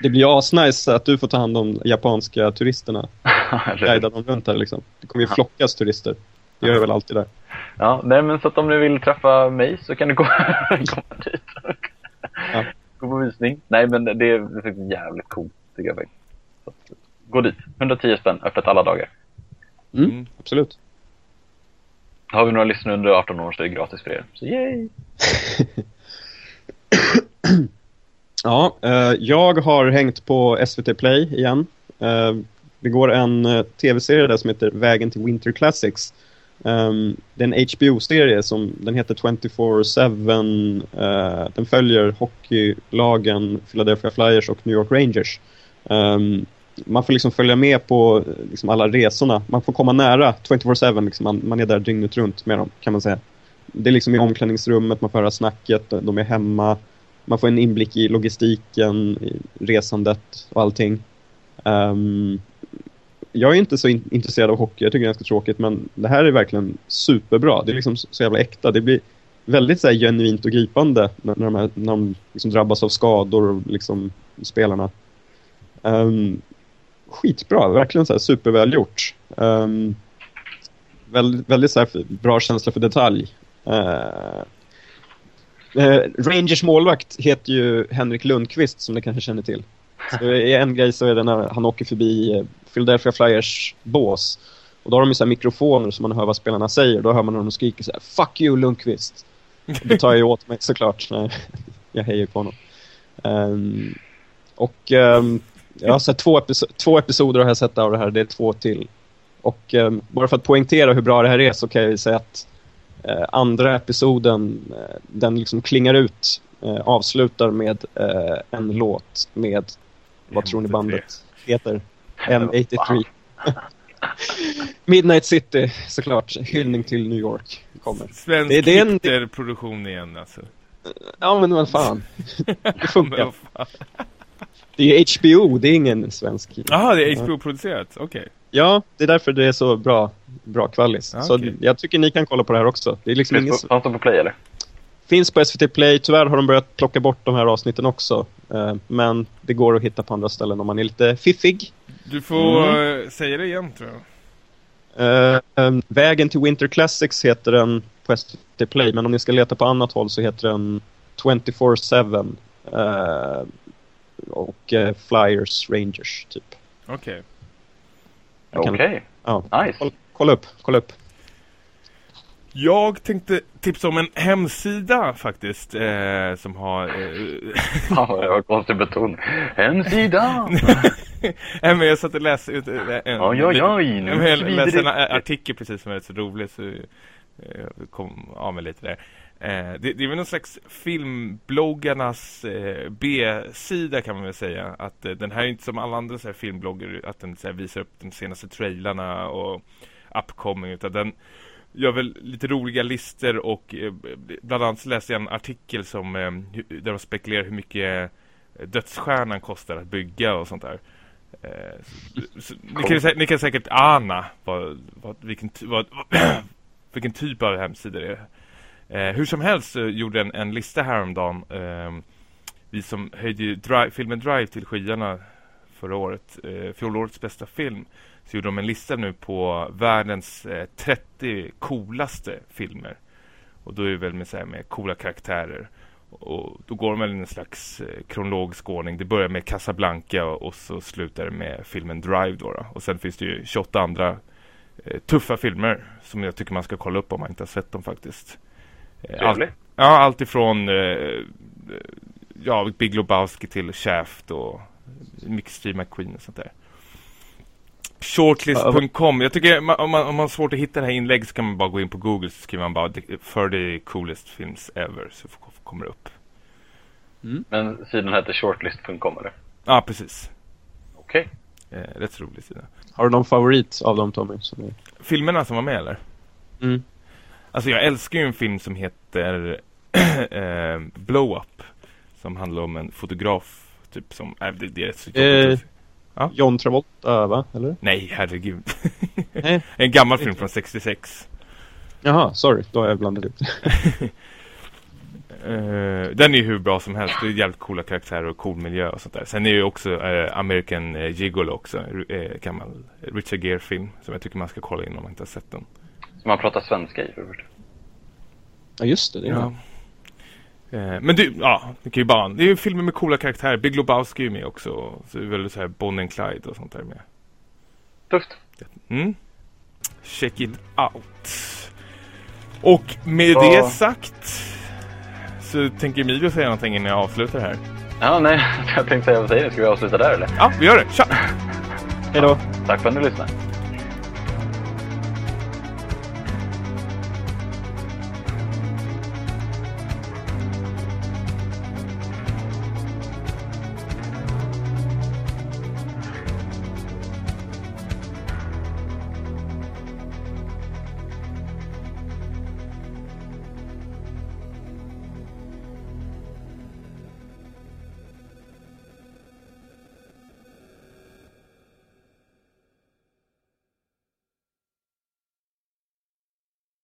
det blir asnice att du får ta hand om japanska turisterna. [laughs] Guida dem runt här liksom. Det kommer ju flockas turister. Det gör det väl alltid där. Ja, nej men så att om ni vill träffa mig så kan du gå, [laughs] komma dit ja. gå på visning. Nej men det är, det är jävligt coolt tycker jag faktiskt. Så, gå dit. 110 spänn, öppet alla dagar. Mm, mm. absolut. Har vi några lyssnare under 18 år så är det gratis för er. Så yay! [laughs] Ja, eh, jag har hängt på SVT Play igen. Eh, det går en eh, tv-serie där som heter Vägen till Winter Classics. Um, det är en HBO-serie som den heter 24-7. Uh, eh, den följer hockeylagen Philadelphia Flyers och New York Rangers. Um, man får liksom följa med på eh, liksom alla resorna. Man får komma nära 24-7. Liksom man, man, är där dygnet runt med dem kan man säga. Det är liksom i omklädningsrummet, man får höra snacket, de är hemma man får en inblick i logistiken, i resandet och allting. Um, jag är inte så in intresserad av hockey, jag tycker det är ganska tråkigt, men det här är verkligen superbra. Det är liksom så jävla äkta. Det blir väldigt så här, genuint och gripande när, när de, här, när de liksom drabbas av skador, liksom, spelarna. Um, skitbra, verkligen så här, supervälgjort. Ehm, um, väldigt, väldigt så här, bra känsla för detalj. Uh, Eh, Rangers målvakt heter ju Henrik Lundqvist som ni kanske känner till. Så I en grej så är det när han åker förbi eh, Philadelphia Flyers bås. Och då har de ju så mikrofoner som man hör vad spelarna säger. Då hör man när de skriker så här, Fuck you Lundqvist! Och det tar jag ju åt mig såklart. när [laughs] jag hejar på honom. Um, och ehm, um, jag har sett två, episo två episoder har jag sett av det här. Det är två till. Och um, bara för att poängtera hur bra det här är så kan jag ju säga att eh, andra episoden, eh, den liksom klingar ut, eh, avslutar med eh, en låt med, vad tror ni bandet heter? M83. [laughs] Midnight City, såklart. Hyllning till New York kommer. Svensk det, det är en produktion igen alltså. Ja men vad fan. det [laughs] funkar. det är HBO, det är ingen svensk. Jaha, det är HBO-producerat, okej. Okay. Ja, det är därför det är så bra, bra kvallis. Okay. Så jag tycker ni kan kolla på det här också. Det är liksom Finns inget... på, på Play eller? Finns på SVT Play. Tyvärr har de börjat plocka bort de här avsnitten också. Eh, men det går att hitta på andra ställen om man är lite fiffig. Du får mm. Eh, säga det igen tror jag. Uh, Vägen till Winter Classics heter den på SVT Play. Men om ni ska leta på annat håll så heter den 24-7. Uh, och Flyers Rangers typ. Okej. Okay. Okej. Okay. Ja. Nice. Kolla, kolla, upp, kolla upp. Jag tänkte tipsa om en hemsida faktiskt eh, som har... Eh, [laughs] ja, det var konstig beton. Hemsida! [laughs] Nej, men jag satt och läste ut eh, en, oj, oj, oj, nu jag läste en artikel precis som är så rolig så jag eh, kom av mig lite där. Eh, det, det, är väl någon slags filmbloggarnas eh, B-sida kan man väl säga. Att eh, den här är inte som alla andra så här, filmbloggar att den så här, visar upp de senaste trailarna och upcoming utan den gör väl lite roliga lister och eh, bland annat läste jag en artikel som eh, där de spekulerar hur mycket dödsstjärnan kostar att bygga och sånt där. Eh, så, så, ni, kan, ni, kan, säkert ana vad, vad, vilken, vad, [clears throat] vilken typ av hemsida det är. Eh, hur som helst så gjorde en, en lista häromdagen. Eh, vi som höjde drive, filmen Drive till skyarna förra året, eh, fjolårets bästa film, så gjorde de en lista nu på världens eh, 30 coolaste filmer. Och då är det väl med, så här, med coola karaktärer. Och då går de väl i en slags eh, kronologisk ordning. Det börjar med Casablanca och, och så slutar det med filmen Drive då, då. Och sen finns det ju 28 andra eh, tuffa filmer som jag tycker man ska kolla upp om man inte har sett dem faktiskt. Eh, All, ja, allt ifrån eh, ja, Big Lebowski till Shaft och Mickey Street McQueen och sånt där. Shortlist.com. Jag tycker om man, om man har svårt att hitta det här inlägget så kan man bara gå in på Google så skriver man bara "The- 30 coolest films ever så kommer det upp. Men sidan heter shortlist.com eller? Ja, precis. Okej. Eh, rätt rolig sida. Har du någon favorit av dem Tommy? Som är... Filmerna som var med eller? mm. Alltså jag älskar ju en film som heter [clears throat] eh, Blow Up. Som handlar om en fotograf. Typ som, äh, det, det är så Eh. Ja. John Travolta va? Eller? Nej, herregud. [laughs] Nej. en gammal film från 66. Jaha, sorry. Då har jag blandat ihop det. [laughs] Eh, den är ju hur bra som helst. Det är jävligt coola karaktärer och cool miljö och sånt där. Sen är ju också eh, American eh, Gigolo också. Eh, gammal Richard Gere-film. Som jag tycker man ska kolla in om man inte har sett den. Så man pratar svenska i för det första. Ja, just det. det är Ja. Eh, men du, ja, det kan ju bara... Det är ju filmer med coola karaktärer. Big Lebowski är ju med också. Så det är väl så här Bonnie and Clyde och sånt där med. Tufft. Mm. Check it out. Och med Ja. det sagt så tänker Emilio säga någonting innan jag avslutar här. Ja, nej. [laughs] Jag tänkte säga, vad säger ni? Ska vi avsluta där eller? Ja, vi gör det. Tja! [laughs] Hej då. Tack för att ni lyssnade.